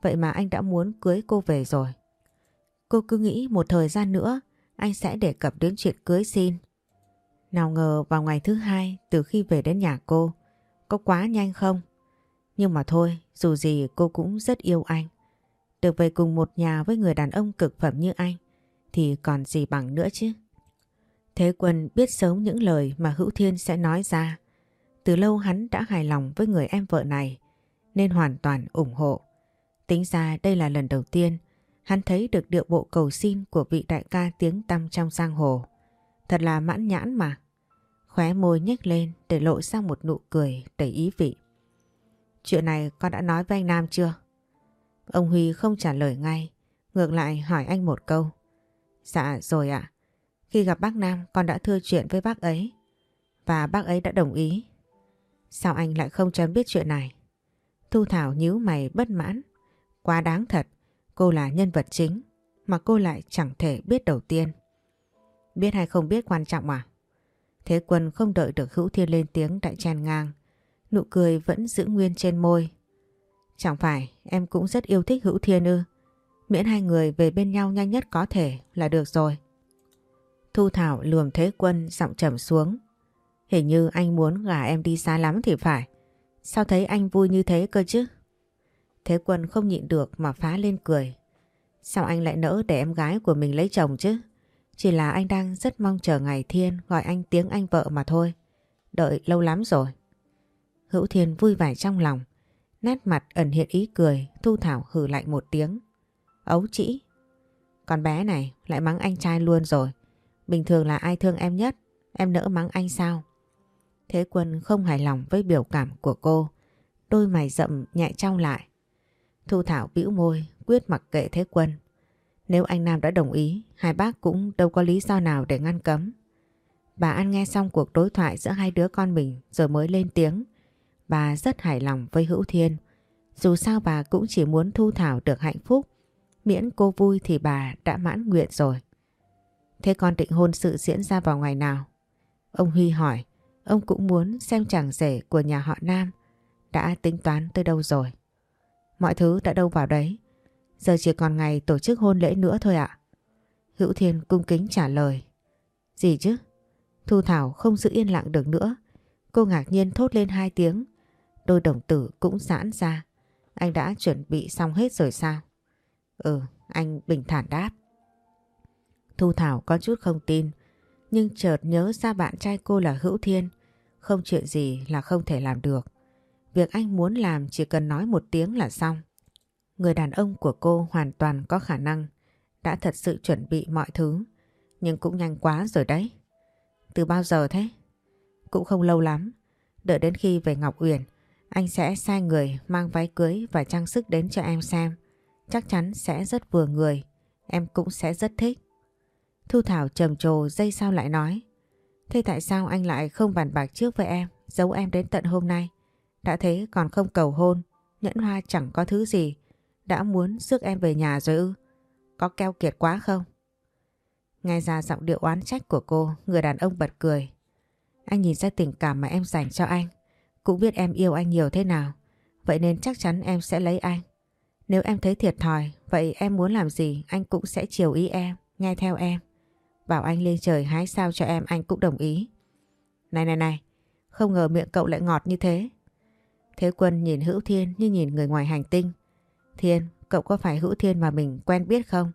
Vậy mà anh đã muốn cưới cô về rồi. Cô cứ nghĩ một thời gian nữa anh sẽ đề cập đến chuyện cưới xin. Nào ngờ vào ngày thứ hai từ khi về đến nhà cô, có quá nhanh không? Nhưng mà thôi, dù gì cô cũng rất yêu anh. Được về cùng một nhà với người đàn ông cực phẩm như anh thì còn gì bằng nữa chứ. Thế Quân biết sớm những lời mà Hữu Thiên sẽ nói ra. Từ lâu hắn đã hài lòng với người em vợ này nên hoàn toàn ủng hộ. Tính ra đây là lần đầu tiên hắn thấy được điệu bộ cầu xin của vị đại ca tiếng tăm trong giang hồ. Thật là mãn nhãn mà. Khóe môi nhếch lên để lộ ra một nụ cười đầy ý vị. Chuyện này con đã nói với anh Nam chưa? Ông Huy không trả lời ngay, ngược lại hỏi anh một câu. Dạ rồi ạ. Khi gặp bác Nam con đã thưa chuyện với bác ấy và bác ấy đã đồng ý. Sao anh lại không cho biết chuyện này? Thu Thảo nhíu mày bất mãn. Quá đáng thật, cô là nhân vật chính mà cô lại chẳng thể biết đầu tiên. Biết hay không biết quan trọng à? Thế quân không đợi được hữu thiên lên tiếng đại chen ngang. Nụ cười vẫn giữ nguyên trên môi. Chẳng phải em cũng rất yêu thích hữu thiên ư. Miễn hai người về bên nhau nhanh nhất có thể là được rồi. Thu Thảo lườm Thế Quân giọng trầm xuống. Hình như anh muốn gả em đi xa lắm thì phải. Sao thấy anh vui như thế cơ chứ? Thế Quân không nhịn được mà phá lên cười. Sao anh lại nỡ để em gái của mình lấy chồng chứ? Chỉ là anh đang rất mong chờ ngày Thiên gọi anh tiếng anh vợ mà thôi. Đợi lâu lắm rồi. Hữu Thiên vui vẻ trong lòng. Nét mặt ẩn hiện ý cười, Thu Thảo hử lạnh một tiếng. Ấu chỉ. Con bé này lại mắng anh trai luôn rồi. Bình thường là ai thương em nhất, em nỡ mắng anh sao? Thế Quân không hài lòng với biểu cảm của cô. Đôi mày rậm nhẹ trao lại. Thu Thảo bĩu môi, quyết mặc kệ Thế Quân. Nếu anh Nam đã đồng ý, hai bác cũng đâu có lý do nào để ngăn cấm. Bà An nghe xong cuộc đối thoại giữa hai đứa con mình rồi mới lên tiếng. Bà rất hài lòng với Hữu Thiên. Dù sao bà cũng chỉ muốn Thu Thảo được hạnh phúc. Miễn cô vui thì bà đã mãn nguyện rồi. Thế con định hôn sự diễn ra vào ngày nào? Ông Huy hỏi. Ông cũng muốn xem chàng rể của nhà họ Nam đã tính toán tới đâu rồi. Mọi thứ đã đâu vào đấy. Giờ chỉ còn ngày tổ chức hôn lễ nữa thôi ạ. Hữu Thiên cung kính trả lời. Gì chứ? Thu Thảo không giữ yên lặng được nữa. Cô ngạc nhiên thốt lên hai tiếng. Đôi đồng tử cũng giãn ra. Anh đã chuẩn bị xong hết rồi sao? Ừ, anh bình thản đáp. Thu Thảo có chút không tin, nhưng chợt nhớ ra bạn trai cô là Hữu Thiên. Không chuyện gì là không thể làm được. Việc anh muốn làm chỉ cần nói một tiếng là xong. Người đàn ông của cô hoàn toàn có khả năng đã thật sự chuẩn bị mọi thứ, nhưng cũng nhanh quá rồi đấy. Từ bao giờ thế? Cũng không lâu lắm. Đợi đến khi về Ngọc Uyển, anh sẽ sai người mang váy cưới và trang sức đến cho em xem. Chắc chắn sẽ rất vừa người, em cũng sẽ rất thích. Thu Thảo trầm trồ dây sao lại nói. Thế tại sao anh lại không bàn bạc trước với em, giấu em đến tận hôm nay? Đã thế còn không cầu hôn, nhẫn hoa chẳng có thứ gì. Đã muốn rước em về nhà rồi ư? Có keo kiệt quá không? Nghe ra giọng điệu oán trách của cô, người đàn ông bật cười. Anh nhìn ra tình cảm mà em dành cho anh. Cũng biết em yêu anh nhiều thế nào. Vậy nên chắc chắn em sẽ lấy anh. Nếu em thấy thiệt thòi, vậy em muốn làm gì anh cũng sẽ chiều ý em, nghe theo em. Bảo anh lên trời hái sao cho em anh cũng đồng ý. Này này này, không ngờ miệng cậu lại ngọt như thế. Thế Quân nhìn Hữu Thiên như nhìn người ngoài hành tinh. Thiên, cậu có phải Hữu Thiên mà mình quen biết không?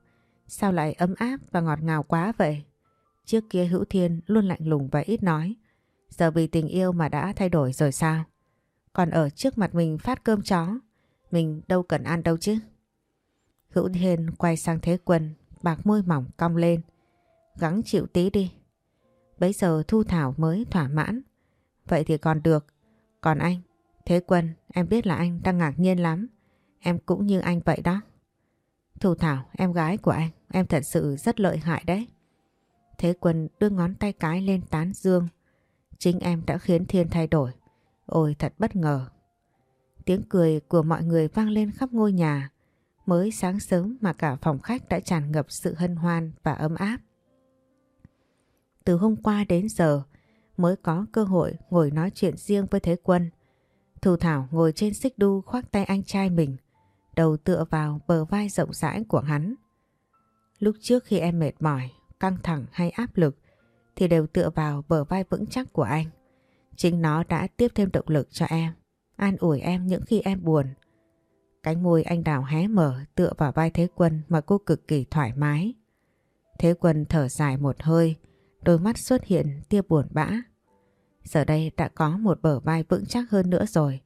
Sao lại ấm áp và ngọt ngào quá vậy? Trước kia Hữu Thiên luôn lạnh lùng và ít nói. Giờ vì tình yêu mà đã thay đổi rồi sao? Còn ở trước mặt mình phát cơm chó, mình đâu cần ăn đâu chứ. Hữu Thiên quay sang Thế Quân, bạc môi mỏng cong lên. Gắng chịu tí đi. Bấy giờ Thu Thảo mới thỏa mãn. Vậy thì còn được. Còn anh, Thế Quân, em biết là anh đang ngạc nhiên lắm. Em cũng như anh vậy đó. Thu Thảo, em gái của anh, em thật sự rất lợi hại đấy. Thế Quân đưa ngón tay cái lên tán dương. Chính em đã khiến Thiên thay đổi. Ôi thật bất ngờ. Tiếng cười của mọi người vang lên khắp ngôi nhà. Mới sáng sớm mà cả phòng khách đã tràn ngập sự hân hoan và ấm áp. Từ hôm qua đến giờ mới có cơ hội ngồi nói chuyện riêng với Thế Quân. Thu Thảo ngồi trên xích đu khoác tay anh trai mình, đầu tựa vào bờ vai rộng rãi của hắn. Lúc trước khi em mệt mỏi, căng thẳng hay áp lực thì đều tựa vào bờ vai vững chắc của anh. Chính nó đã tiếp thêm động lực cho em, an ủi em những khi em buồn. Cánh môi anh đào hé mở tựa vào vai Thế Quân mà cô cực kỳ thoải mái. Thế Quân thở dài một hơi, đôi mắt xuất hiện tia buồn bã. Giờ đây đã có một bờ vai vững chắc hơn nữa rồi.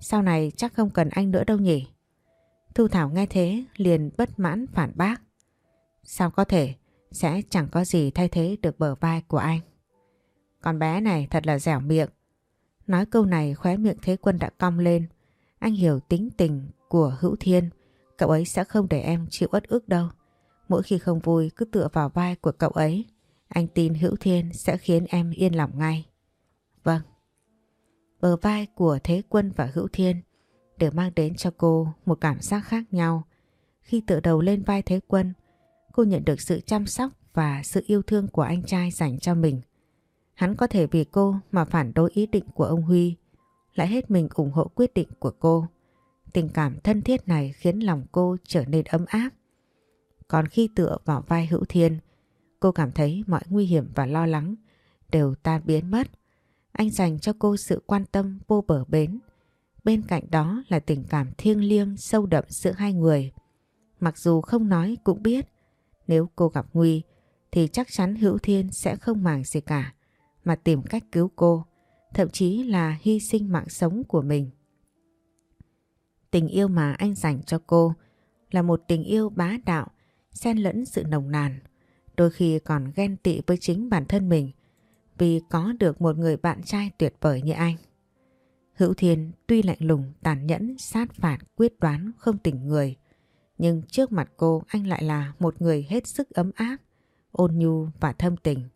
Sau này chắc không cần anh nữa đâu nhỉ? Thu Thảo nghe thế, liền bất mãn phản bác. Sao có thể sẽ chẳng có gì thay thế được bờ vai của anh. Con bé này thật là dẻo miệng. Nói câu này khóe miệng Thế Quân đã cong lên. Anh hiểu tính tình của Hữu Thiên. Cậu ấy sẽ không để em chịu uất ức đâu. Mỗi khi không vui, cứ tựa vào vai của cậu ấy. Anh tin Hữu Thiên sẽ khiến em yên lòng ngay. Vâng. Bờ vai của Thế Quân và Hữu Thiên đều mang đến cho cô một cảm giác khác nhau. Khi tựa đầu lên vai Thế Quân, cô nhận được sự chăm sóc và sự yêu thương của anh trai dành cho mình. Hắn có thể vì cô mà phản đối ý định của ông Huy, lại hết mình ủng hộ quyết định của cô. Tình cảm thân thiết này khiến lòng cô trở nên ấm áp. Còn khi tựa vào vai Hữu Thiên, cô cảm thấy mọi nguy hiểm và lo lắng đều tan biến mất. Anh dành cho cô sự quan tâm vô bờ bến. Bên cạnh đó là tình cảm thiêng liêng sâu đậm giữa hai người. Mặc dù không nói cũng biết, nếu cô gặp nguy thì chắc chắn Hữu Thiên sẽ không màng gì cả mà tìm cách cứu cô, thậm chí là hy sinh mạng sống của mình. Tình yêu mà anh dành cho cô là một tình yêu bá đạo, xen lẫn sự nồng nàn, đôi khi còn ghen tị với chính bản thân mình vì có được một người bạn trai tuyệt vời như anh. Hữu Thiên tuy lạnh lùng, tàn nhẫn, sát phạt, quyết đoán, không tỉnh người, nhưng trước mặt cô anh lại là một người hết sức ấm áp, ôn nhu và thâm tình.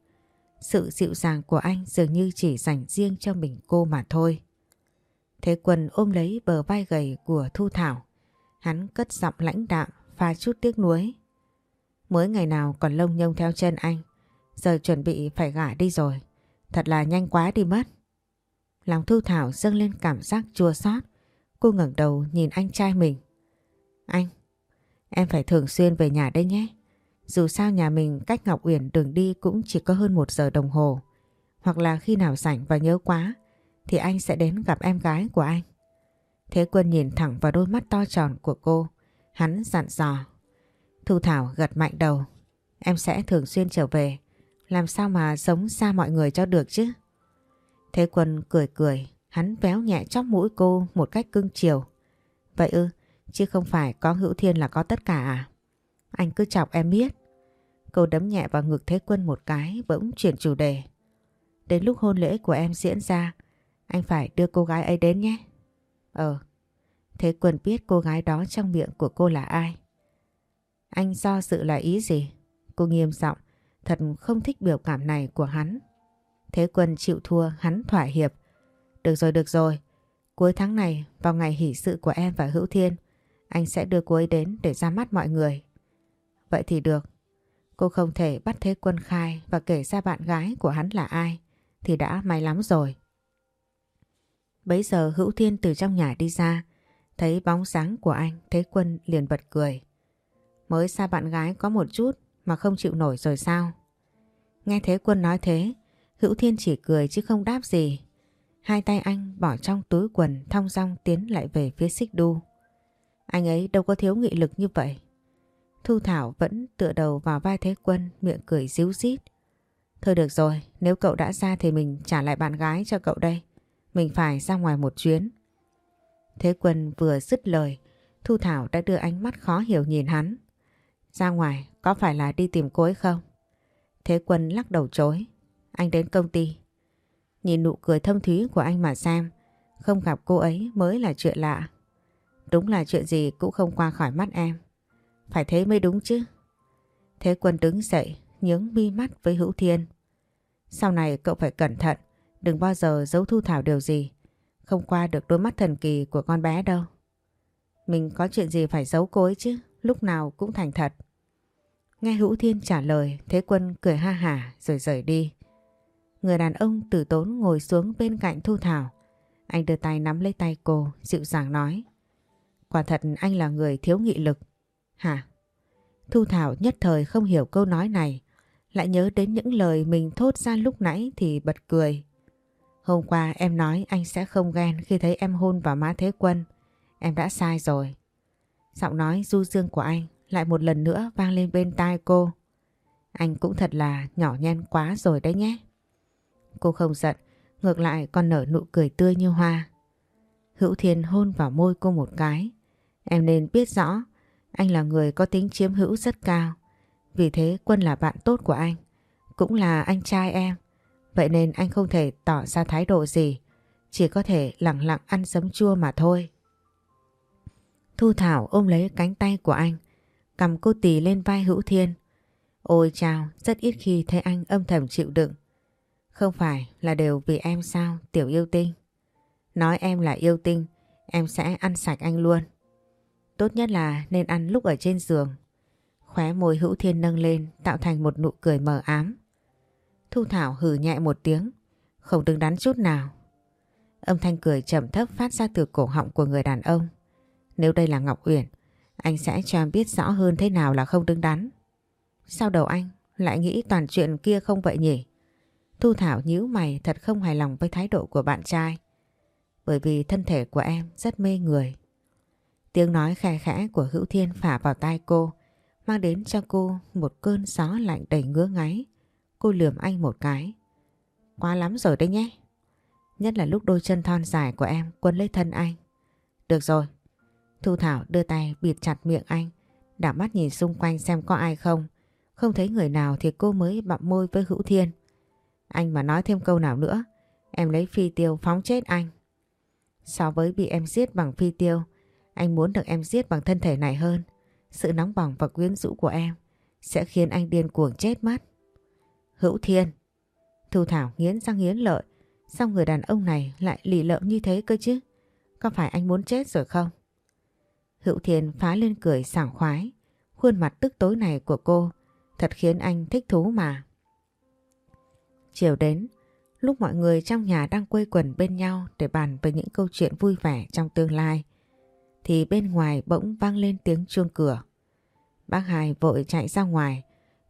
Sự dịu dàng của anh dường như chỉ dành riêng cho mình cô mà thôi. Thế Quân ôm lấy bờ vai gầy của Thu Thảo. Hắn cất giọng lãnh đạm, pha chút tiếc nuối. Mới ngày nào còn lông nhông theo chân anh, giờ chuẩn bị phải gả đi rồi. Thật là nhanh quá đi mất. Lòng Thu Thảo dâng lên cảm giác chua xót cô ngẩng đầu nhìn anh trai mình. Anh, em phải thường xuyên về nhà đây nhé. Dù sao nhà mình cách Ngọc Uyển đường đi cũng chỉ có hơn một giờ đồng hồ. Hoặc là khi nào rảnh và nhớ quá thì anh sẽ đến gặp em gái của anh. Thế Quân nhìn thẳng vào đôi mắt to tròn của cô. Hắn dặn dò. Thu Thảo gật mạnh đầu. Em sẽ thường xuyên trở về. Làm sao mà sống xa mọi người cho được chứ? Thế Quân cười cười. Hắn véo nhẹ chóc mũi cô một cách cưng chiều. Vậy ư, chứ không phải có hữu thiên là có tất cả à? Anh cứ chọc em biết. Cô đấm nhẹ vào ngực Thế Quân một cái bỗng chuyển chủ đề. Đến lúc hôn lễ của em diễn ra, anh phải đưa cô gái ấy đến nhé. Ờ, Thế Quân biết cô gái đó trong miệng của cô là ai. Anh do dự là ý gì? Cô nghiêm giọng thật không thích biểu cảm này của hắn. Thế Quân chịu thua hắn thỏa hiệp. Được rồi, được rồi. Cuối tháng này, vào ngày hỷ sự của em và Hữu Thiên, anh sẽ đưa cô ấy đến để ra mắt mọi người. Vậy thì được. Cô không thể bắt Thế Quân khai và kể ra bạn gái của hắn là ai, thì đã may lắm rồi. Bấy giờ Hữu Thiên từ trong nhà đi ra, thấy bóng sáng của anh, Thế Quân liền bật cười. Mới xa bạn gái có một chút mà không chịu nổi rồi sao? Nghe Thế Quân nói thế, Hữu Thiên chỉ cười chứ không đáp gì. Hai tay anh bỏ trong túi quần thong dong tiến lại về phía xích đu. Anh ấy đâu có thiếu nghị lực như vậy. Thu Thảo vẫn tựa đầu vào vai Thế Quân miệng cười díu dít. Thôi được rồi, nếu cậu đã ra thì mình trả lại bạn gái cho cậu đây. Mình phải ra ngoài một chuyến. Thế Quân vừa dứt lời, Thu Thảo đã đưa ánh mắt khó hiểu nhìn hắn. Ra ngoài, có phải là đi tìm cô ấy không? Thế Quân lắc đầu chối. Anh đến công ty. Nhìn nụ cười thâm thúy của anh mà xem, không gặp cô ấy mới là chuyện lạ. Đúng là chuyện gì cũng không qua khỏi mắt em. Phải thế mới đúng chứ. Thế Quân đứng dậy, nhướng mi mắt với Hữu Thiên. Sau này cậu phải cẩn thận, đừng bao giờ giấu Thu Thảo điều gì. Không qua được đôi mắt thần kỳ của con bé đâu. Mình có chuyện gì phải giấu cô ấy chứ, lúc nào cũng thành thật. Nghe Hữu Thiên trả lời, Thế Quân cười ha hả rồi rời đi. Người đàn ông tử tốn ngồi xuống bên cạnh Thu Thảo. Anh đưa tay nắm lấy tay cô, dịu dàng nói. Quả thật anh là người thiếu nghị lực. Hả? Thu Thảo nhất thời không hiểu câu nói này. Lại nhớ đến những lời mình thốt ra lúc nãy thì bật cười. Hôm qua em nói anh sẽ không ghen khi thấy em hôn vào má Thế Quân. Em đã sai rồi. Giọng nói du dương của anh lại một lần nữa vang lên bên tai cô. Anh cũng thật là nhỏ nhen quá rồi đấy nhé. Cô không giận, ngược lại còn nở nụ cười tươi như hoa. Hữu Thiên hôn vào môi cô một cái. Em nên biết rõ, anh là người có tính chiếm hữu rất cao. Vì thế Quân là bạn tốt của anh, cũng là anh trai em. Vậy nên anh không thể tỏ ra thái độ gì, chỉ có thể lặng lặng ăn sấm chua mà thôi. Thu Thảo ôm lấy cánh tay của anh, cầm cô tì lên vai Hữu Thiên. Ôi chào, rất ít khi thấy anh âm thầm chịu đựng. Không phải là đều vì em sao, tiểu yêu tinh. Nói em là yêu tinh, em sẽ ăn sạch anh luôn. Tốt nhất là nên ăn lúc ở trên giường. Khóe môi hữu thiên nâng lên tạo thành một nụ cười mờ ám. Thu Thảo hử nhẹ một tiếng, không đứng đắn chút nào. Âm thanh cười trầm thấp phát ra từ cổ họng của người đàn ông. Nếu đây là Ngọc Uyển, anh sẽ cho em biết rõ hơn thế nào là không đứng đắn. Sao đầu anh lại nghĩ toàn chuyện kia không vậy nhỉ? Thu Thảo nhíu mày thật không hài lòng với thái độ của bạn trai. Bởi vì thân thể của em rất mê người. Tiếng nói khẽ khẽ của Hữu Thiên phả vào tai cô, mang đến cho cô một cơn gió lạnh đầy ngứa ngáy. Cô lườm anh một cái. Quá lắm rồi đấy nhé. Nhất là lúc đôi chân thon dài của em quấn lấy thân anh. Được rồi. Thu Thảo đưa tay bịt chặt miệng anh, đảo mắt nhìn xung quanh xem có ai không. Không thấy người nào thì cô mới bặm môi với Hữu Thiên. Anh mà nói thêm câu nào nữa, em lấy phi tiêu phóng chết anh. So với bị em giết bằng phi tiêu, anh muốn được em giết bằng thân thể này hơn. Sự nóng bỏng và quyến rũ của em sẽ khiến anh điên cuồng chết mất. Hữu Thiên Thu Thảo nghiến răng nghiến lợi Sao người đàn ông này lại lì lợm như thế cơ chứ Có phải anh muốn chết rồi không Hữu Thiên phá lên cười sảng khoái Khuôn mặt tức tối này của cô Thật khiến anh thích thú mà Chiều đến Lúc mọi người trong nhà đang quây quần bên nhau để bàn về những câu chuyện vui vẻ trong tương lai, thì bên ngoài bỗng vang lên tiếng chuông cửa. Bác Hải vội chạy ra ngoài,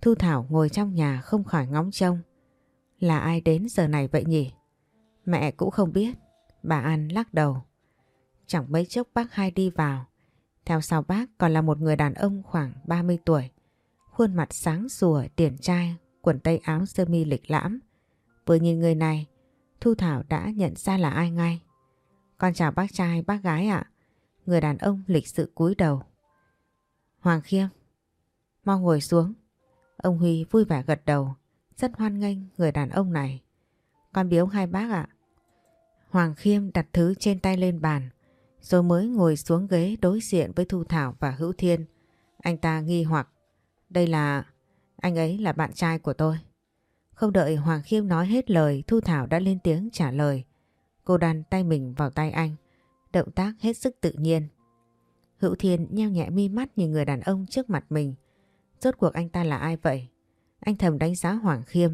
Thu Thảo ngồi trong nhà không khỏi ngóng trông. Là ai đến giờ này vậy nhỉ? Mẹ cũng không biết. Bà An lắc đầu. Chẳng mấy chốc bác hai đi vào. Theo sau bác còn là một người đàn ông khoảng 30 tuổi. Khuôn mặt sáng sủa, điển trai, quần tây áo sơ mi lịch lãm. Vừa nhìn người này, Thu Thảo đã nhận ra là ai ngay. Con chào bác trai, bác gái ạ. Người đàn ông lịch sự cúi đầu. Hoàng Khiêm, mau ngồi xuống. Ông Huy vui vẻ gật đầu, rất hoan nghênh người đàn ông này. Con biếu hai bác ạ. Hoàng Khiêm đặt thứ trên tay lên bàn, rồi mới ngồi xuống ghế đối diện với Thu Thảo và Hữu Thiên. Anh ta nghi hoặc, đây là... anh ấy là bạn trai của tôi. Không đợi Hoàng Khiêm nói hết lời, Thu Thảo đã lên tiếng trả lời. Cô đàn tay mình vào tay anh, động tác hết sức tự nhiên. Hữu Thiên nheo nhẹ mi mắt nhìn người đàn ông trước mặt mình. Rốt cuộc anh ta là ai vậy? Anh thầm đánh giá Hoàng Khiêm,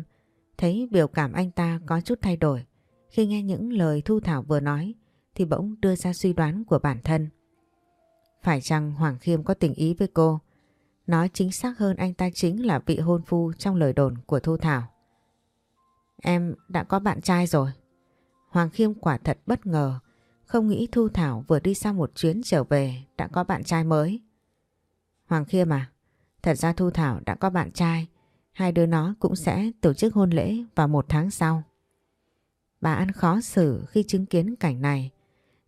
thấy biểu cảm anh ta có chút thay đổi. Khi nghe những lời Thu Thảo vừa nói thì bỗng đưa ra suy đoán của bản thân. Phải chăng Hoàng Khiêm có tình ý với cô? Nói chính xác hơn anh ta chính là vị hôn phu trong lời đồn của Thu Thảo. Em đã có bạn trai rồi. Hoàng Khiêm quả thật bất ngờ, không nghĩ Thu Thảo vừa đi sang một chuyến trở về đã có bạn trai mới. Hoàng Khiêm à, thật ra Thu Thảo đã có bạn trai, hai đứa nó cũng sẽ tổ chức hôn lễ vào một tháng sau. Bà ăn khó xử khi chứng kiến cảnh này.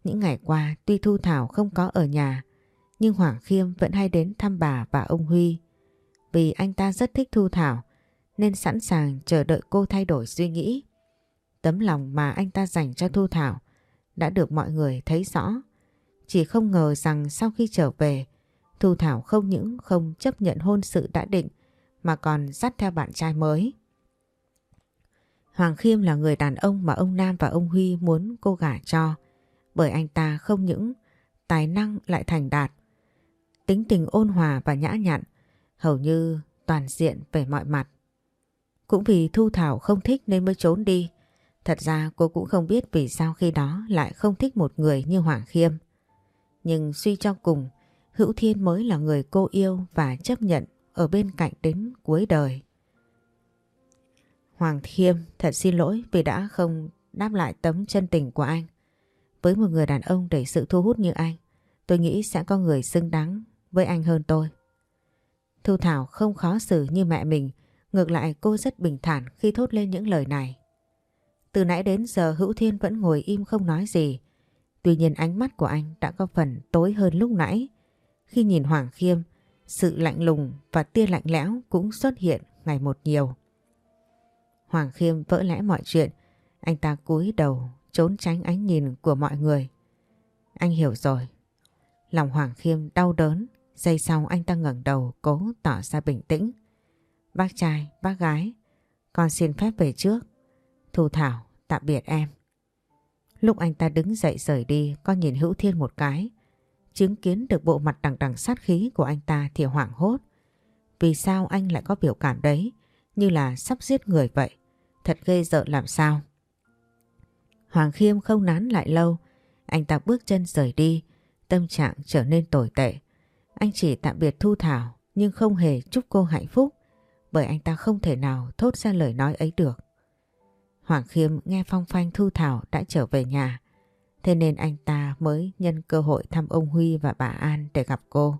Những ngày qua tuy Thu Thảo không có ở nhà, nhưng Hoàng Khiêm vẫn hay đến thăm bà và ông Huy. Vì anh ta rất thích Thu Thảo, nên sẵn sàng chờ đợi cô thay đổi suy nghĩ. Tấm lòng mà anh ta dành cho Thu Thảo đã được mọi người thấy rõ. Chỉ không ngờ rằng sau khi trở về, Thu Thảo không những không chấp nhận hôn sự đã định mà còn dắt theo bạn trai mới. Hoàng Khiêm là người đàn ông mà ông Nam và ông Huy muốn cô gả cho bởi anh ta không những tài năng lại thành đạt. Tính tình ôn hòa và nhã nhặn hầu như toàn diện về mọi mặt. Cũng vì Thu Thảo không thích nên mới trốn đi. Thật ra cô cũng không biết vì sao khi đó lại không thích một người như Hoàng Khiêm. Nhưng suy cho cùng, Hữu Thiên mới là người cô yêu và chấp nhận ở bên cạnh đến cuối đời. Hoàng Khiêm thật xin lỗi vì đã không đáp lại tấm chân tình của anh. Với một người đàn ông đầy sự thu hút như anh, tôi nghĩ sẽ có người xứng đáng với anh hơn tôi. Thu Thảo không khó xử như mẹ mình, ngược lại cô rất bình thản khi thốt lên những lời này. Từ nãy đến giờ Hữu Thiên vẫn ngồi im không nói gì. Tuy nhiên ánh mắt của anh đã có phần tối hơn lúc nãy. Khi nhìn Hoàng Khiêm, sự lạnh lùng và tia lạnh lẽo cũng xuất hiện ngày một nhiều. Hoàng Khiêm vỡ lẽ mọi chuyện, anh ta cúi đầu trốn tránh ánh nhìn của mọi người. Anh hiểu rồi. Lòng Hoàng Khiêm đau đớn, giây sau anh ta ngẩng đầu cố tỏ ra bình tĩnh. Bác trai, bác gái, con xin phép về trước. Thu Thảo, tạm biệt em. Lúc anh ta đứng dậy rời đi, con nhìn Hữu Thiên một cái. Chứng kiến được bộ mặt đằng đằng sát khí của anh ta thì hoảng hốt. Vì sao anh lại có biểu cảm đấy, như là sắp giết người vậy? Thật ghê rợn làm sao? Hoàng Khiêm không nán lại lâu, anh ta bước chân rời đi, tâm trạng trở nên tồi tệ. Anh chỉ tạm biệt Thu Thảo nhưng không hề chúc cô hạnh phúc bởi anh ta không thể nào thốt ra lời nói ấy được. Hoàng Khiêm nghe phong phanh Thu Thảo đã trở về nhà, thế nên anh ta mới nhân cơ hội thăm ông Huy và bà An để gặp cô.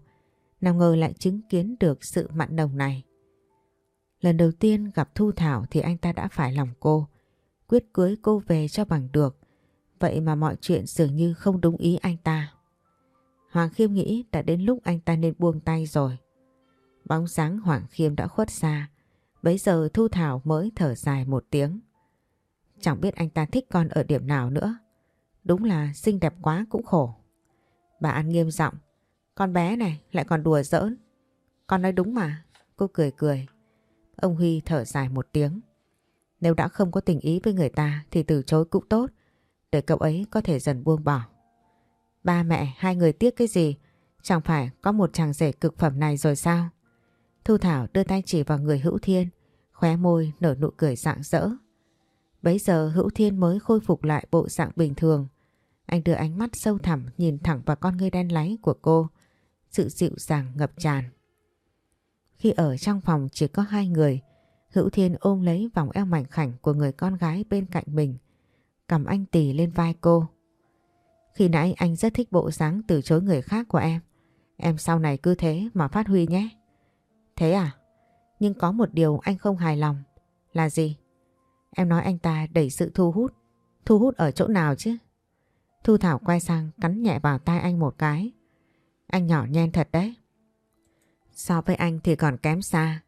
Nào ngờ lại chứng kiến được sự mặn nồng này. Lần đầu tiên gặp Thu Thảo thì anh ta đã phải lòng cô, quyết cưới cô về cho bằng được. Vậy mà mọi chuyện dường như không đúng ý anh ta. Hoàng Khiêm nghĩ đã đến lúc anh ta nên buông tay rồi. Bóng sáng Hoàng Khiêm đã khuất xa. Bấy giờ Thu Thảo mới thở dài một tiếng. Chẳng biết anh ta thích con ở điểm nào nữa. Đúng là xinh đẹp quá cũng khổ. Bà An nghiêm giọng, Con bé này lại còn đùa giỡn. Con nói đúng mà. Cô cười cười. Ông Huy thở dài một tiếng. Nếu đã không có tình ý với người ta thì từ chối cũng tốt. Để cậu ấy có thể dần buông bỏ. Ba mẹ, hai người tiếc cái gì? Chẳng phải có một chàng rể cực phẩm này rồi sao? Thu Thảo đưa tay chỉ vào người hữu thiên, khóe môi nở nụ cười rạng rỡ. Bấy giờ Hữu Thiên mới khôi phục lại bộ dạng bình thường. Anh đưa ánh mắt sâu thẳm nhìn thẳng vào con ngươi đen láy của cô. Sự dịu dàng ngập tràn. Khi ở trong phòng chỉ có hai người, Hữu Thiên ôm lấy vòng eo mảnh khảnh của người con gái bên cạnh mình. Cầm anh tì lên vai cô. Khi nãy anh rất thích bộ dáng từ chối người khác của em. Em sau này cứ thế mà phát huy nhé. Thế à? Nhưng có một điều anh không hài lòng. Là gì? Em nói anh ta đẩy sự thu hút. Thu hút ở chỗ nào chứ? Thu Thảo quay sang cắn nhẹ vào tai anh một cái. Anh nhỏ nhen thật đấy. So với anh thì còn kém xa.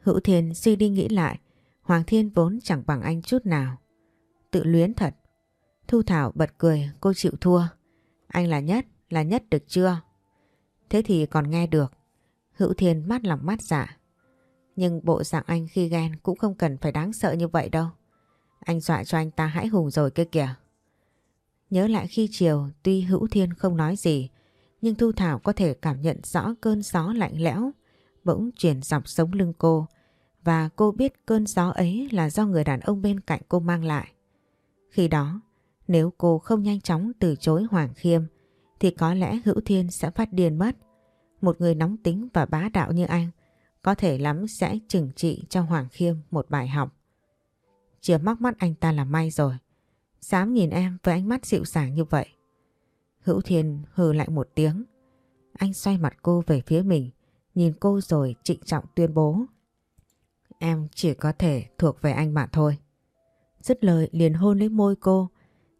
Hữu Thiên suy đi nghĩ lại. Hoàng Thiên vốn chẳng bằng anh chút nào. Tự luyến thật. Thu Thảo bật cười cô chịu thua. Anh là nhất, là nhất được chưa? Thế thì còn nghe được. Hữu Thiên mắt lòng mắt dạ. Nhưng bộ dạng anh khi ghen cũng không cần phải đáng sợ như vậy đâu. Anh dọa cho anh ta hãi hùng rồi kia kìa. Nhớ lại khi chiều tuy Hữu Thiên không nói gì nhưng Thu Thảo có thể cảm nhận rõ cơn gió lạnh lẽo bỗng chuyển dọc sống lưng cô và cô biết cơn gió ấy là do người đàn ông bên cạnh cô mang lại. Khi đó, nếu cô không nhanh chóng từ chối Hoàng Khiêm thì có lẽ Hữu Thiên sẽ phát điên mất. Một người nóng tính và bá đạo như anh có thể lắm sẽ trừng trị cho Hoàng Khiêm một bài học. chưa móc mắt anh ta là may rồi. Dám nhìn em với ánh mắt dịu dàng như vậy. Hữu Thiên hừ lại một tiếng. Anh xoay mặt cô về phía mình, nhìn cô rồi trịnh trọng tuyên bố. Em chỉ có thể thuộc về anh mà thôi. Dứt lời liền hôn lấy môi cô,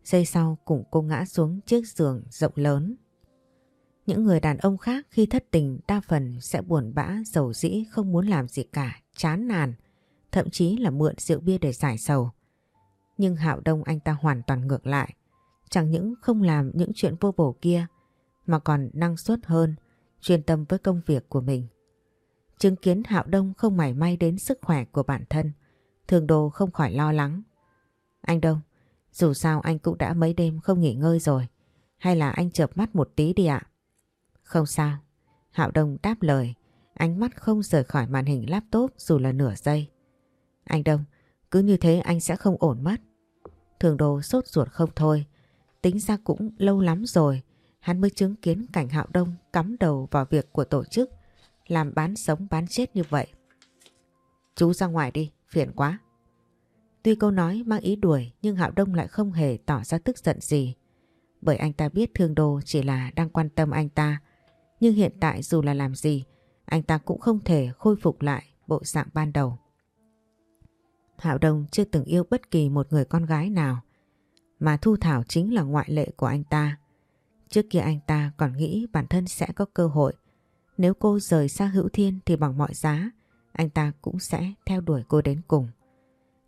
giây sau cùng cô ngã xuống chiếc giường rộng lớn. Những người đàn ông khác khi thất tình đa phần sẽ buồn bã, dầu dĩ, không muốn làm gì cả, chán nản, thậm chí là mượn rượu bia để giải sầu. Nhưng Hạo Đông anh ta hoàn toàn ngược lại. Chẳng những không làm những chuyện vô bổ kia mà còn năng suất hơn, chuyên tâm với công việc của mình. Chứng kiến Hạo Đông không mảy may đến sức khỏe của bản thân, thường đồ không khỏi lo lắng. Anh Đông, dù sao anh cũng đã mấy đêm không nghỉ ngơi rồi, hay là anh chợp mắt một tí đi ạ? Không sao, Hạo Đông đáp lời, ánh mắt không rời khỏi màn hình laptop dù là nửa giây. Anh Đông, cứ như thế anh sẽ không ổn mất. Thường đồ sốt ruột không thôi, tính ra cũng lâu lắm rồi, hắn mới chứng kiến cảnh Hạo Đông cắm đầu vào việc của tổ chức, làm bán sống bán chết như vậy. Chú ra ngoài đi, phiền quá. Tuy câu nói mang ý đuổi nhưng Hạo Đông lại không hề tỏ ra tức giận gì. Bởi anh ta biết thương đồ chỉ là đang quan tâm anh ta. Nhưng hiện tại dù là làm gì, anh ta cũng không thể khôi phục lại bộ dạng ban đầu. Hạo Đông chưa từng yêu bất kỳ một người con gái nào. Mà Thu Thảo chính là ngoại lệ của anh ta. Trước kia anh ta còn nghĩ bản thân sẽ có cơ hội. Nếu cô rời xa hữu thiên thì bằng mọi giá, anh ta cũng sẽ theo đuổi cô đến cùng.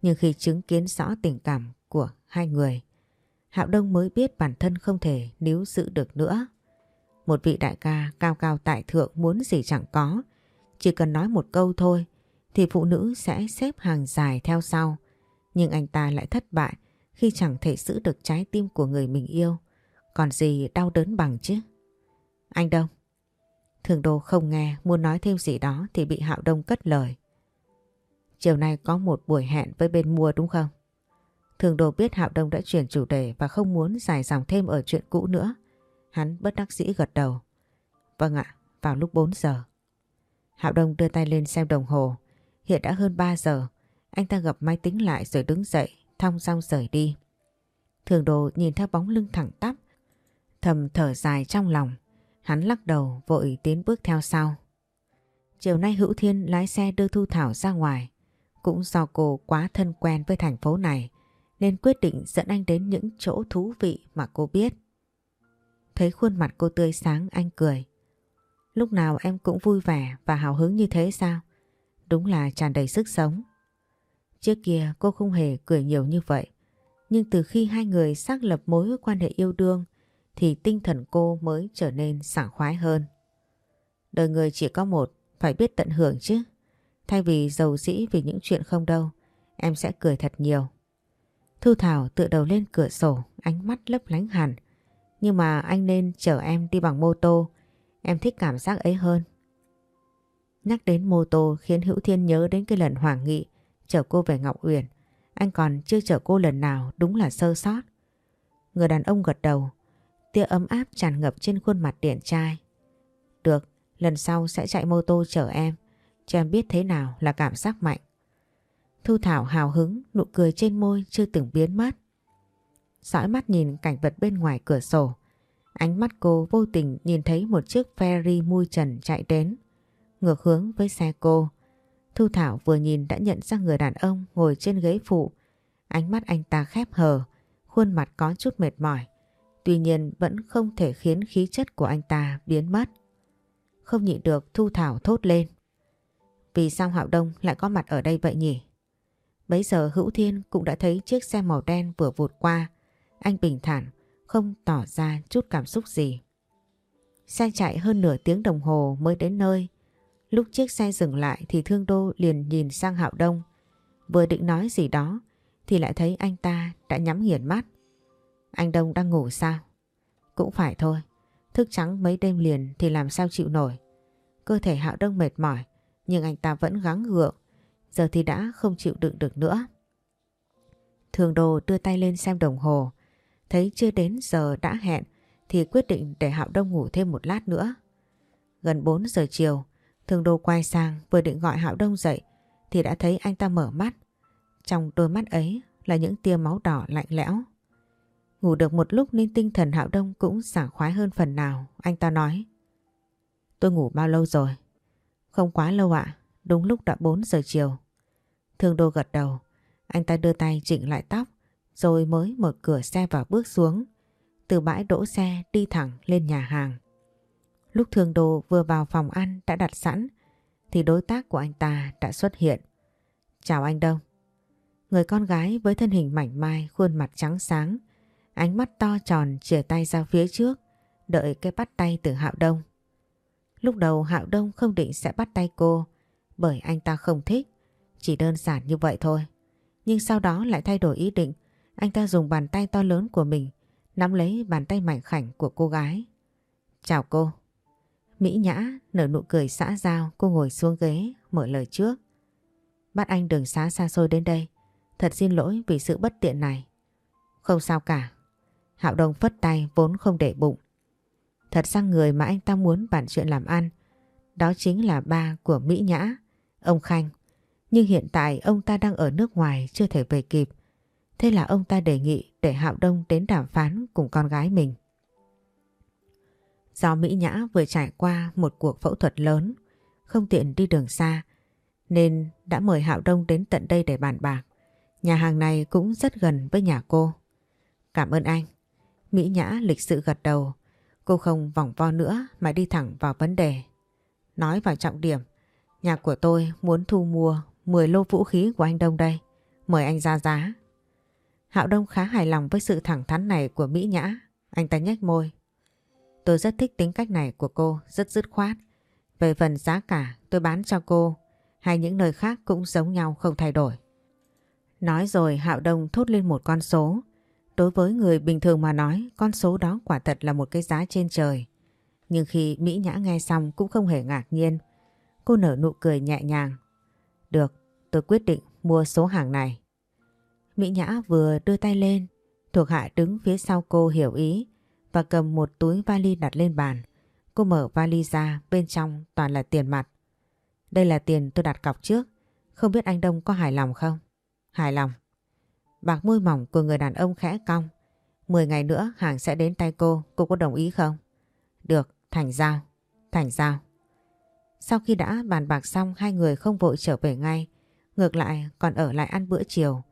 Nhưng khi chứng kiến rõ tình cảm của hai người, Hạo Đông mới biết bản thân không thể níu giữ được nữa. Một vị đại ca cao cao tại thượng muốn gì chẳng có, chỉ cần nói một câu thôi thì phụ nữ sẽ xếp hàng dài theo sau. Nhưng anh ta lại thất bại khi chẳng thể giữ được trái tim của người mình yêu. Còn gì đau đớn bằng chứ? Anh Đông. Thường Đô không nghe muốn nói thêm gì đó thì bị Hạo Đông cất lời. Chiều nay có một buổi hẹn với bên mua đúng không? Thường Đô biết Hạo Đông đã chuyển chủ đề và không muốn dài dòng thêm ở chuyện cũ nữa. Hắn bất đắc dĩ gật đầu. Vâng ạ, vào lúc 4 giờ. Hạo Đông đưa tay lên xem đồng hồ. Hiện đã hơn 3 giờ. Anh ta gập máy tính lại rồi đứng dậy, thong dong rời đi. Thường đồ nhìn theo bóng lưng thẳng tắp, thầm thở dài trong lòng. Hắn lắc đầu vội tiến bước theo sau. Chiều nay Hữu Thiên lái xe đưa Thu Thảo ra ngoài. Cũng do cô quá thân quen với thành phố này nên quyết định dẫn anh đến những chỗ thú vị mà cô biết. Thấy khuôn mặt cô tươi sáng anh cười. Lúc nào em cũng vui vẻ và hào hứng như thế sao? Đúng là tràn đầy sức sống. Trước kia cô không hề cười nhiều như vậy. Nhưng từ khi hai người xác lập mối quan hệ yêu đương thì tinh thần cô mới trở nên sảng khoái hơn. Đời người chỉ có một, phải biết tận hưởng chứ. Thay vì giàu dĩ vì những chuyện không đâu, em sẽ cười thật nhiều. Thu Thảo tựa đầu lên cửa sổ, ánh mắt lấp lánh hẳn. Nhưng mà anh nên chở em đi bằng mô tô, em thích cảm giác ấy hơn. Nhắc đến mô tô khiến Hữu Thiên nhớ đến cái lần Hoàng Nghị chở cô về Ngọc Uyển. Anh còn chưa chở cô lần nào đúng là sơ sót. Người đàn ông gật đầu. Tia ấm áp tràn ngập trên khuôn mặt điển trai. Được, lần sau sẽ chạy mô tô chở em. Cho em biết thế nào là cảm giác mạnh. Thu Thảo hào hứng, nụ cười trên môi chưa từng biến mất. Dõi mắt nhìn cảnh vật bên ngoài cửa sổ. Ánh mắt cô vô tình nhìn thấy một chiếc ferry mui trần chạy đến. Ngược hướng với xe cô. Thu Thảo vừa nhìn đã nhận ra người đàn ông ngồi trên ghế phụ. Ánh mắt anh ta khép hờ, khuôn mặt có chút mệt mỏi. Tuy nhiên vẫn không thể khiến khí chất của anh ta biến mất. Không nhịn được Thu Thảo thốt lên. Vì sao Hạo Đông lại có mặt ở đây vậy nhỉ? Bấy giờ Hữu Thiên cũng đã thấy chiếc xe màu đen vừa vụt qua. Anh bình thản, không tỏ ra chút cảm xúc gì. Xe chạy hơn nửa tiếng đồng hồ mới đến nơi. Lúc chiếc xe dừng lại thì Thương Đô liền nhìn sang Hạo Đông. Vừa định nói gì đó thì lại thấy anh ta đã nhắm nghiền mắt. Anh Đông đang ngủ sao? Cũng phải thôi. Thức trắng mấy đêm liền thì làm sao chịu nổi. Cơ thể Hạo Đông mệt mỏi nhưng anh ta vẫn gắng gượng. Giờ thì đã không chịu đựng được nữa. Thường đồ đưa tay lên xem đồng hồ. Thấy chưa đến giờ đã hẹn thì quyết định để Hạo Đông ngủ thêm một lát nữa. Gần 4 giờ chiều, Thường Đô quay sang vừa định gọi Hạo Đông dậy thì đã thấy anh ta mở mắt. Trong đôi mắt ấy là những tia máu đỏ lạnh lẽo. Ngủ được một lúc nên tinh thần Hạo Đông cũng sảng khoái hơn phần nào. Anh ta nói. Tôi ngủ bao lâu rồi? Không quá lâu ạ. Đúng lúc đã 4 giờ chiều. Thương Đô gật đầu. Anh ta đưa tay chỉnh lại tóc rồi mới mở cửa xe và bước xuống. Từ bãi đỗ xe đi thẳng lên nhà hàng. Lúc thường đồ vừa vào phòng ăn đã đặt sẵn thì đối tác của anh ta đã xuất hiện. Chào anh Đông. Người con gái với thân hình mảnh mai, khuôn mặt trắng sáng, ánh mắt to tròn chìa tay ra phía trước, đợi cái bắt tay từ Hạo Đông. Lúc đầu Hạo Đông không định sẽ bắt tay cô bởi anh ta không thích, chỉ đơn giản như vậy thôi. Nhưng sau đó lại thay đổi ý định, anh ta dùng bàn tay to lớn của mình nắm lấy bàn tay mảnh khảnh của cô gái. Chào cô. Mỹ Nhã nở nụ cười xã giao cô ngồi xuống ghế mở lời trước. Bắt anh đường xá xa xôi đến đây. Thật xin lỗi vì sự bất tiện này. Không sao cả. Hạo Đông phất tay vốn không để bụng. Thật sang người mà anh ta muốn bàn chuyện làm ăn đó chính là ba của Mỹ Nhã, ông Khanh. Nhưng hiện tại ông ta đang ở nước ngoài chưa thể về kịp. Thế là ông ta đề nghị để Hạo Đông đến đàm phán cùng con gái mình. Do Mỹ Nhã vừa trải qua một cuộc phẫu thuật lớn, không tiện đi đường xa, nên đã mời Hạo Đông đến tận đây để bàn bạc. Nhà hàng này cũng rất gần với nhà cô. Cảm ơn anh. Mỹ Nhã lịch sự gật đầu. Cô không vòng vo nữa mà đi thẳng vào vấn đề. Nói vào trọng điểm, nhà của tôi muốn thu mua 10 lô vũ khí của anh Đông đây. Mời anh ra giá. Hạo Đông khá hài lòng với sự thẳng thắn này của Mỹ Nhã. Anh ta nhếch môi. Tôi rất thích tính cách này của cô, rất dứt khoát. Về phần giá cả tôi bán cho cô hay những nơi khác cũng giống nhau không thay đổi. Nói rồi Hạo Đông thốt lên một con số. Đối với người bình thường mà nói con số đó quả thật là một cái giá trên trời. Nhưng khi Mỹ Nhã nghe xong cũng không hề ngạc nhiên. Cô nở nụ cười nhẹ nhàng. Được, tôi quyết định mua số hàng này. Mỹ Nhã vừa đưa tay lên, thuộc hạ đứng phía sau cô hiểu ý và cầm một túi vali đặt lên bàn. Cô mở vali ra, bên trong toàn là tiền mặt. Đây là tiền tôi đặt cọc trước, không biết anh Đông có hài lòng không? Hài lòng. Bạc môi mỏng của người đàn ông khẽ cong. Mười ngày nữa hàng sẽ đến tay cô, cô có đồng ý không? Được, thành giao, thành giao. Sau khi đã bàn bạc xong hai người không vội trở về ngay, ngược lại còn ở lại ăn bữa chiều.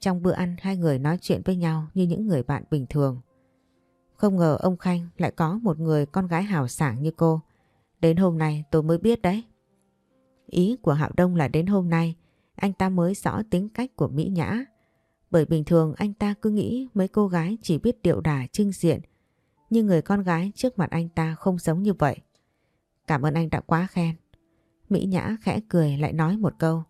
Trong bữa ăn, hai người nói chuyện với nhau như những người bạn bình thường. Không ngờ ông Khanh lại có một người con gái hào sảng như cô. Đến hôm nay tôi mới biết đấy. Ý của Hạo Đông là đến hôm nay, anh ta mới rõ tính cách của Mỹ Nhã. Bởi bình thường anh ta cứ nghĩ mấy cô gái chỉ biết điệu đà trưng diện. Nhưng người con gái trước mặt anh ta không giống như vậy. Cảm ơn anh đã quá khen. Mỹ Nhã khẽ cười lại nói một câu.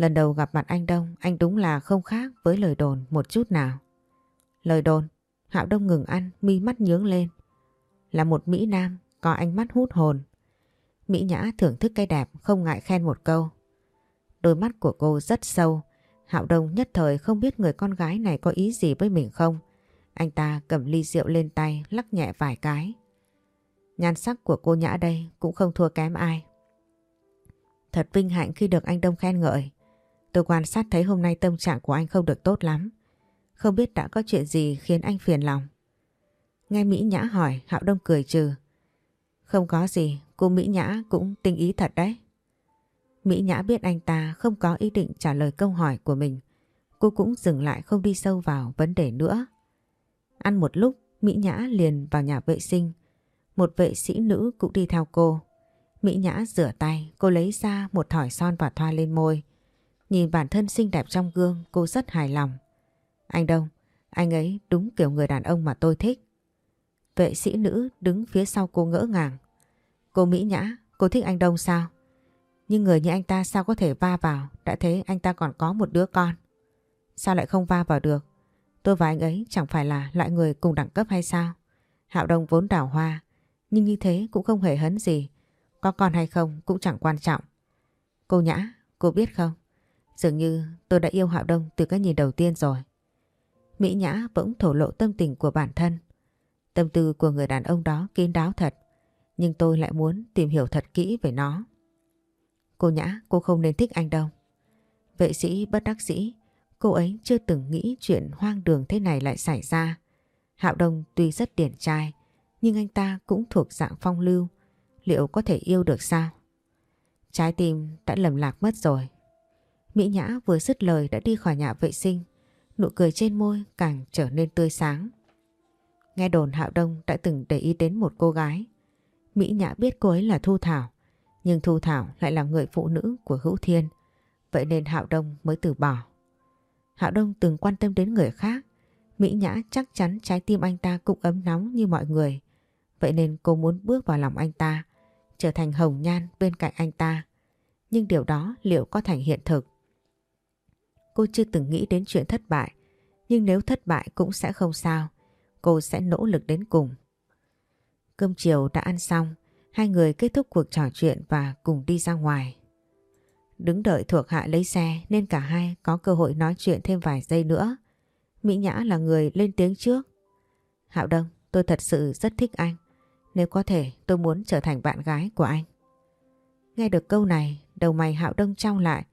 Lần đầu gặp mặt anh Đông, anh đúng là không khác với lời đồn một chút nào. Lời đồn, Hạo Đông ngừng ăn, mi mắt nhướng lên. Là một Mỹ Nam, có ánh mắt hút hồn. Mỹ Nhã thưởng thức cái đẹp, không ngại khen một câu. Đôi mắt của cô rất sâu, Hạo Đông nhất thời không biết người con gái này có ý gì với mình không. Anh ta cầm ly rượu lên tay lắc nhẹ vài cái. Nhan sắc của cô Nhã đây cũng không thua kém ai. Thật vinh hạnh khi được anh Đông khen ngợi. Tôi quan sát thấy hôm nay tâm trạng của anh không được tốt lắm. Không biết đã có chuyện gì khiến anh phiền lòng. Nghe Mỹ Nhã hỏi, Hạo Đông cười trừ. Không có gì, cô Mỹ Nhã cũng tinh ý thật đấy. Mỹ Nhã biết anh ta không có ý định trả lời câu hỏi của mình. Cô cũng dừng lại không đi sâu vào vấn đề nữa. Ăn một lúc, Mỹ Nhã liền vào nhà vệ sinh. Một vệ sĩ nữ cũng đi theo cô. Mỹ Nhã rửa tay, cô lấy ra một thỏi son và thoa lên môi. Nhìn bản thân xinh đẹp trong gương, cô rất hài lòng. Anh Đông, anh ấy đúng kiểu người đàn ông mà tôi thích. Vệ sĩ nữ đứng phía sau cô ngỡ ngàng. Cô Mỹ Nhã, cô thích anh Đông sao? Nhưng người như anh ta sao có thể va vào, đã thế anh ta còn có một đứa con. Sao lại không va vào được? Tôi và anh ấy chẳng phải là loại người cùng đẳng cấp hay sao? Hạo Đông vốn đào hoa, nhưng như thế cũng không hề hấn gì. Có con hay không cũng chẳng quan trọng. Cô Nhã, cô biết không? Dường như tôi đã yêu Hạo Đông từ cái nhìn đầu tiên rồi. Mỹ Nhã bỗng thổ lộ tâm tình của bản thân. Tâm tư của người đàn ông đó kín đáo thật, nhưng tôi lại muốn tìm hiểu thật kỹ về nó. Cô Nhã, cô không nên thích anh đâu. Vệ sĩ bất đắc dĩ, cô ấy chưa từng nghĩ chuyện hoang đường thế này lại xảy ra. Hạo Đông tuy rất điển trai, nhưng anh ta cũng thuộc dạng phong lưu. Liệu có thể yêu được sao? Trái tim đã lầm lạc mất rồi. Mỹ Nhã vừa dứt lời đã đi khỏi nhà vệ sinh. Nụ cười trên môi càng trở nên tươi sáng. Nghe đồn Hạo Đông đã từng để ý đến một cô gái. Mỹ Nhã biết cô ấy là Thu Thảo. Nhưng Thu Thảo lại là người phụ nữ của Hữu Thiên. Vậy nên Hạo Đông mới từ bỏ. Hạo Đông từng quan tâm đến người khác. Mỹ Nhã chắc chắn trái tim anh ta cũng ấm nóng như mọi người. Vậy nên cô muốn bước vào lòng anh ta, trở thành hồng nhan bên cạnh anh ta. Nhưng điều đó liệu có thành hiện thực? Cô chưa từng nghĩ đến chuyện thất bại, nhưng nếu thất bại cũng sẽ không sao. Cô sẽ nỗ lực đến cùng. Cơm chiều đã ăn xong, hai người kết thúc cuộc trò chuyện và cùng đi ra ngoài. Đứng đợi thuộc hạ lấy xe nên cả hai có cơ hội nói chuyện thêm vài giây nữa. Mỹ Nhã là người lên tiếng trước. Hạo Đông, tôi thật sự rất thích anh. Nếu có thể tôi muốn trở thành bạn gái của anh. Nghe được câu này, đầu mày Hạo Đông trao lại.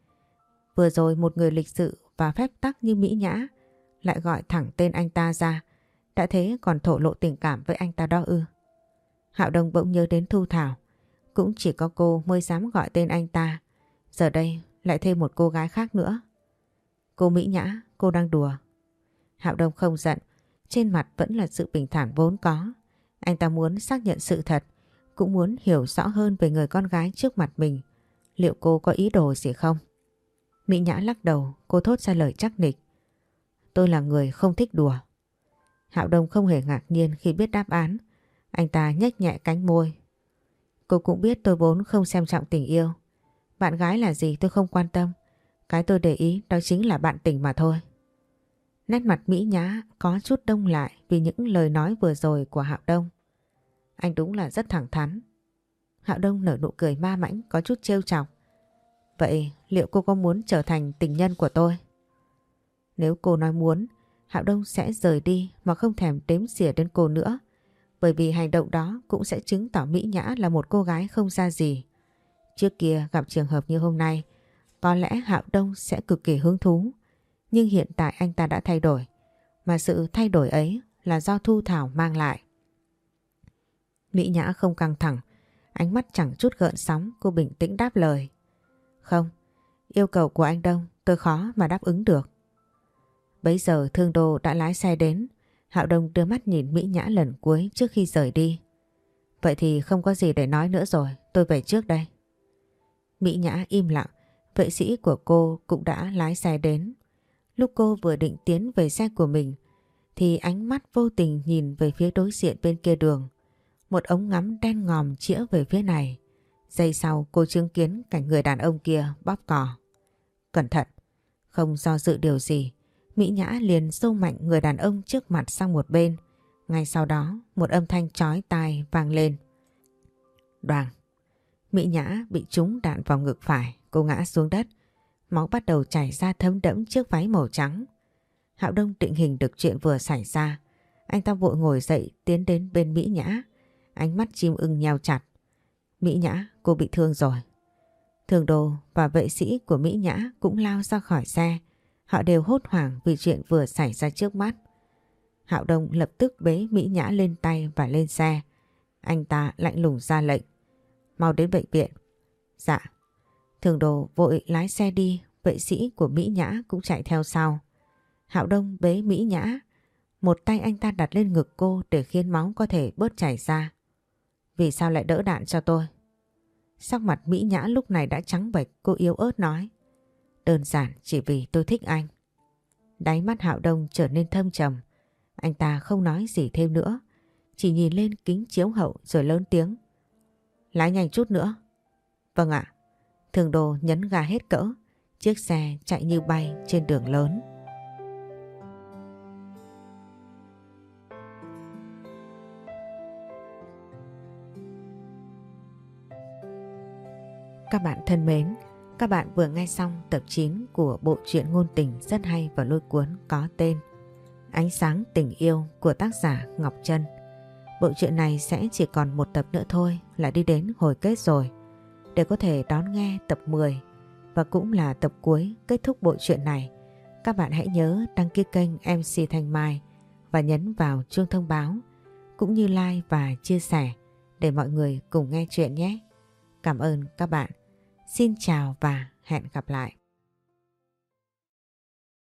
Vừa rồi một người lịch sự và phép tắc như Mỹ Nhã lại gọi thẳng tên anh ta ra. Đã thế còn thổ lộ tình cảm với anh ta đó ư. Hạo Đông bỗng nhớ đến Thu Thảo. Cũng chỉ có cô mới dám gọi tên anh ta. Giờ đây lại thêm một cô gái khác nữa. Cô Mỹ Nhã, cô đang đùa. Hạo Đông không giận, trên mặt vẫn là sự bình thản vốn có. Anh ta muốn xác nhận sự thật, cũng muốn hiểu rõ hơn về người con gái trước mặt mình. Liệu cô có ý đồ gì không? Mỹ Nhã lắc đầu, cô thốt ra lời chắc nịch. Tôi là người không thích đùa. Hạo Đông không hề ngạc nhiên khi biết đáp án. Anh ta nhếch nhẹ cánh môi. Cô cũng biết tôi vốn không xem trọng tình yêu. Bạn gái là gì tôi không quan tâm. Cái tôi để ý đó chính là bạn tình mà thôi. Nét mặt Mỹ Nhã có chút đông lại vì những lời nói vừa rồi của Hạo Đông. Anh đúng là rất thẳng thắn. Hạo Đông nở nụ cười ma mãnh có chút trêu chọc. Vậy liệu cô có muốn trở thành tình nhân của tôi? Nếu cô nói muốn, Hạo Đông sẽ rời đi mà không thèm đếm xỉa đến cô nữa. Bởi vì hành động đó cũng sẽ chứng tỏ Mỹ Nhã là một cô gái không ra gì. Trước kia gặp trường hợp như hôm nay, có lẽ Hạo Đông sẽ cực kỳ hứng thú. Nhưng hiện tại anh ta đã thay đổi. Mà sự thay đổi ấy là do Thu Thảo mang lại. Mỹ Nhã không căng thẳng, ánh mắt chẳng chút gợn sóng, cô bình tĩnh đáp lời. Không, yêu cầu của anh Đông tôi khó mà đáp ứng được. Bấy giờ thương đô đã lái xe đến, Hạo Đông đưa mắt nhìn Mỹ Nhã lần cuối trước khi rời đi. Vậy thì không có gì để nói nữa rồi, tôi về trước đây. Mỹ Nhã im lặng, vệ sĩ của cô cũng đã lái xe đến. Lúc cô vừa định tiến về xe của mình thì ánh mắt vô tình nhìn về phía đối diện bên kia đường. Một ống ngắm đen ngòm chĩa về phía này. Giây sau cô chứng kiến cảnh người đàn ông kia bóp cò. Cẩn thận, không do dự điều gì. Mỹ Nhã liền sâu mạnh người đàn ông trước mặt sang một bên. Ngay sau đó một âm thanh chói tai vang lên. Đoàn. Mỹ Nhã bị trúng đạn vào ngực phải, cô ngã xuống đất. Máu bắt đầu chảy ra thấm đẫm chiếc váy màu trắng. Hạo Đông định hình được chuyện vừa xảy ra. Anh ta vội ngồi dậy tiến đến bên Mỹ Nhã. Ánh mắt chim ưng nheo chặt. Mỹ Nhã, cô bị thương rồi. Thường đồ và vệ sĩ của Mỹ Nhã cũng lao ra khỏi xe. Họ đều hốt hoảng vì chuyện vừa xảy ra trước mắt. Hạo Đông lập tức bế Mỹ Nhã lên tay và lên xe. Anh ta lạnh lùng ra lệnh. Mau đến bệnh viện. Dạ. Thường đồ vội lái xe đi, vệ sĩ của Mỹ Nhã cũng chạy theo sau. Hạo Đông bế Mỹ Nhã. Một tay anh ta đặt lên ngực cô để khiến máu có thể bớt chảy ra. Vì sao lại đỡ đạn cho tôi? Sắc mặt Mỹ Nhã lúc này đã trắng bệch, cô yếu ớt nói. Đơn giản chỉ vì tôi thích anh. Đáy mắt Hạo Đông trở nên thâm trầm. Anh ta không nói gì thêm nữa. Chỉ nhìn lên kính chiếu hậu rồi lớn tiếng. Lái nhanh chút nữa. Vâng ạ. Thường đồ nhấn ga hết cỡ. Chiếc xe chạy như bay trên đường lớn. Các bạn thân mến, các bạn vừa nghe xong tập 9 của bộ truyện ngôn tình rất hay và lôi cuốn có tên Ánh sáng tình yêu của tác giả Ngọc Trân. Bộ truyện này sẽ chỉ còn một tập nữa thôi là đi đến hồi kết rồi. Để có thể đón nghe tập 10 và cũng là tập cuối kết thúc bộ truyện này, các bạn hãy nhớ đăng ký kênh MC Thanh Mai và nhấn vào chuông thông báo cũng như like và chia sẻ để mọi người cùng nghe chuyện nhé. Cảm ơn các bạn. Xin chào và hẹn gặp lại.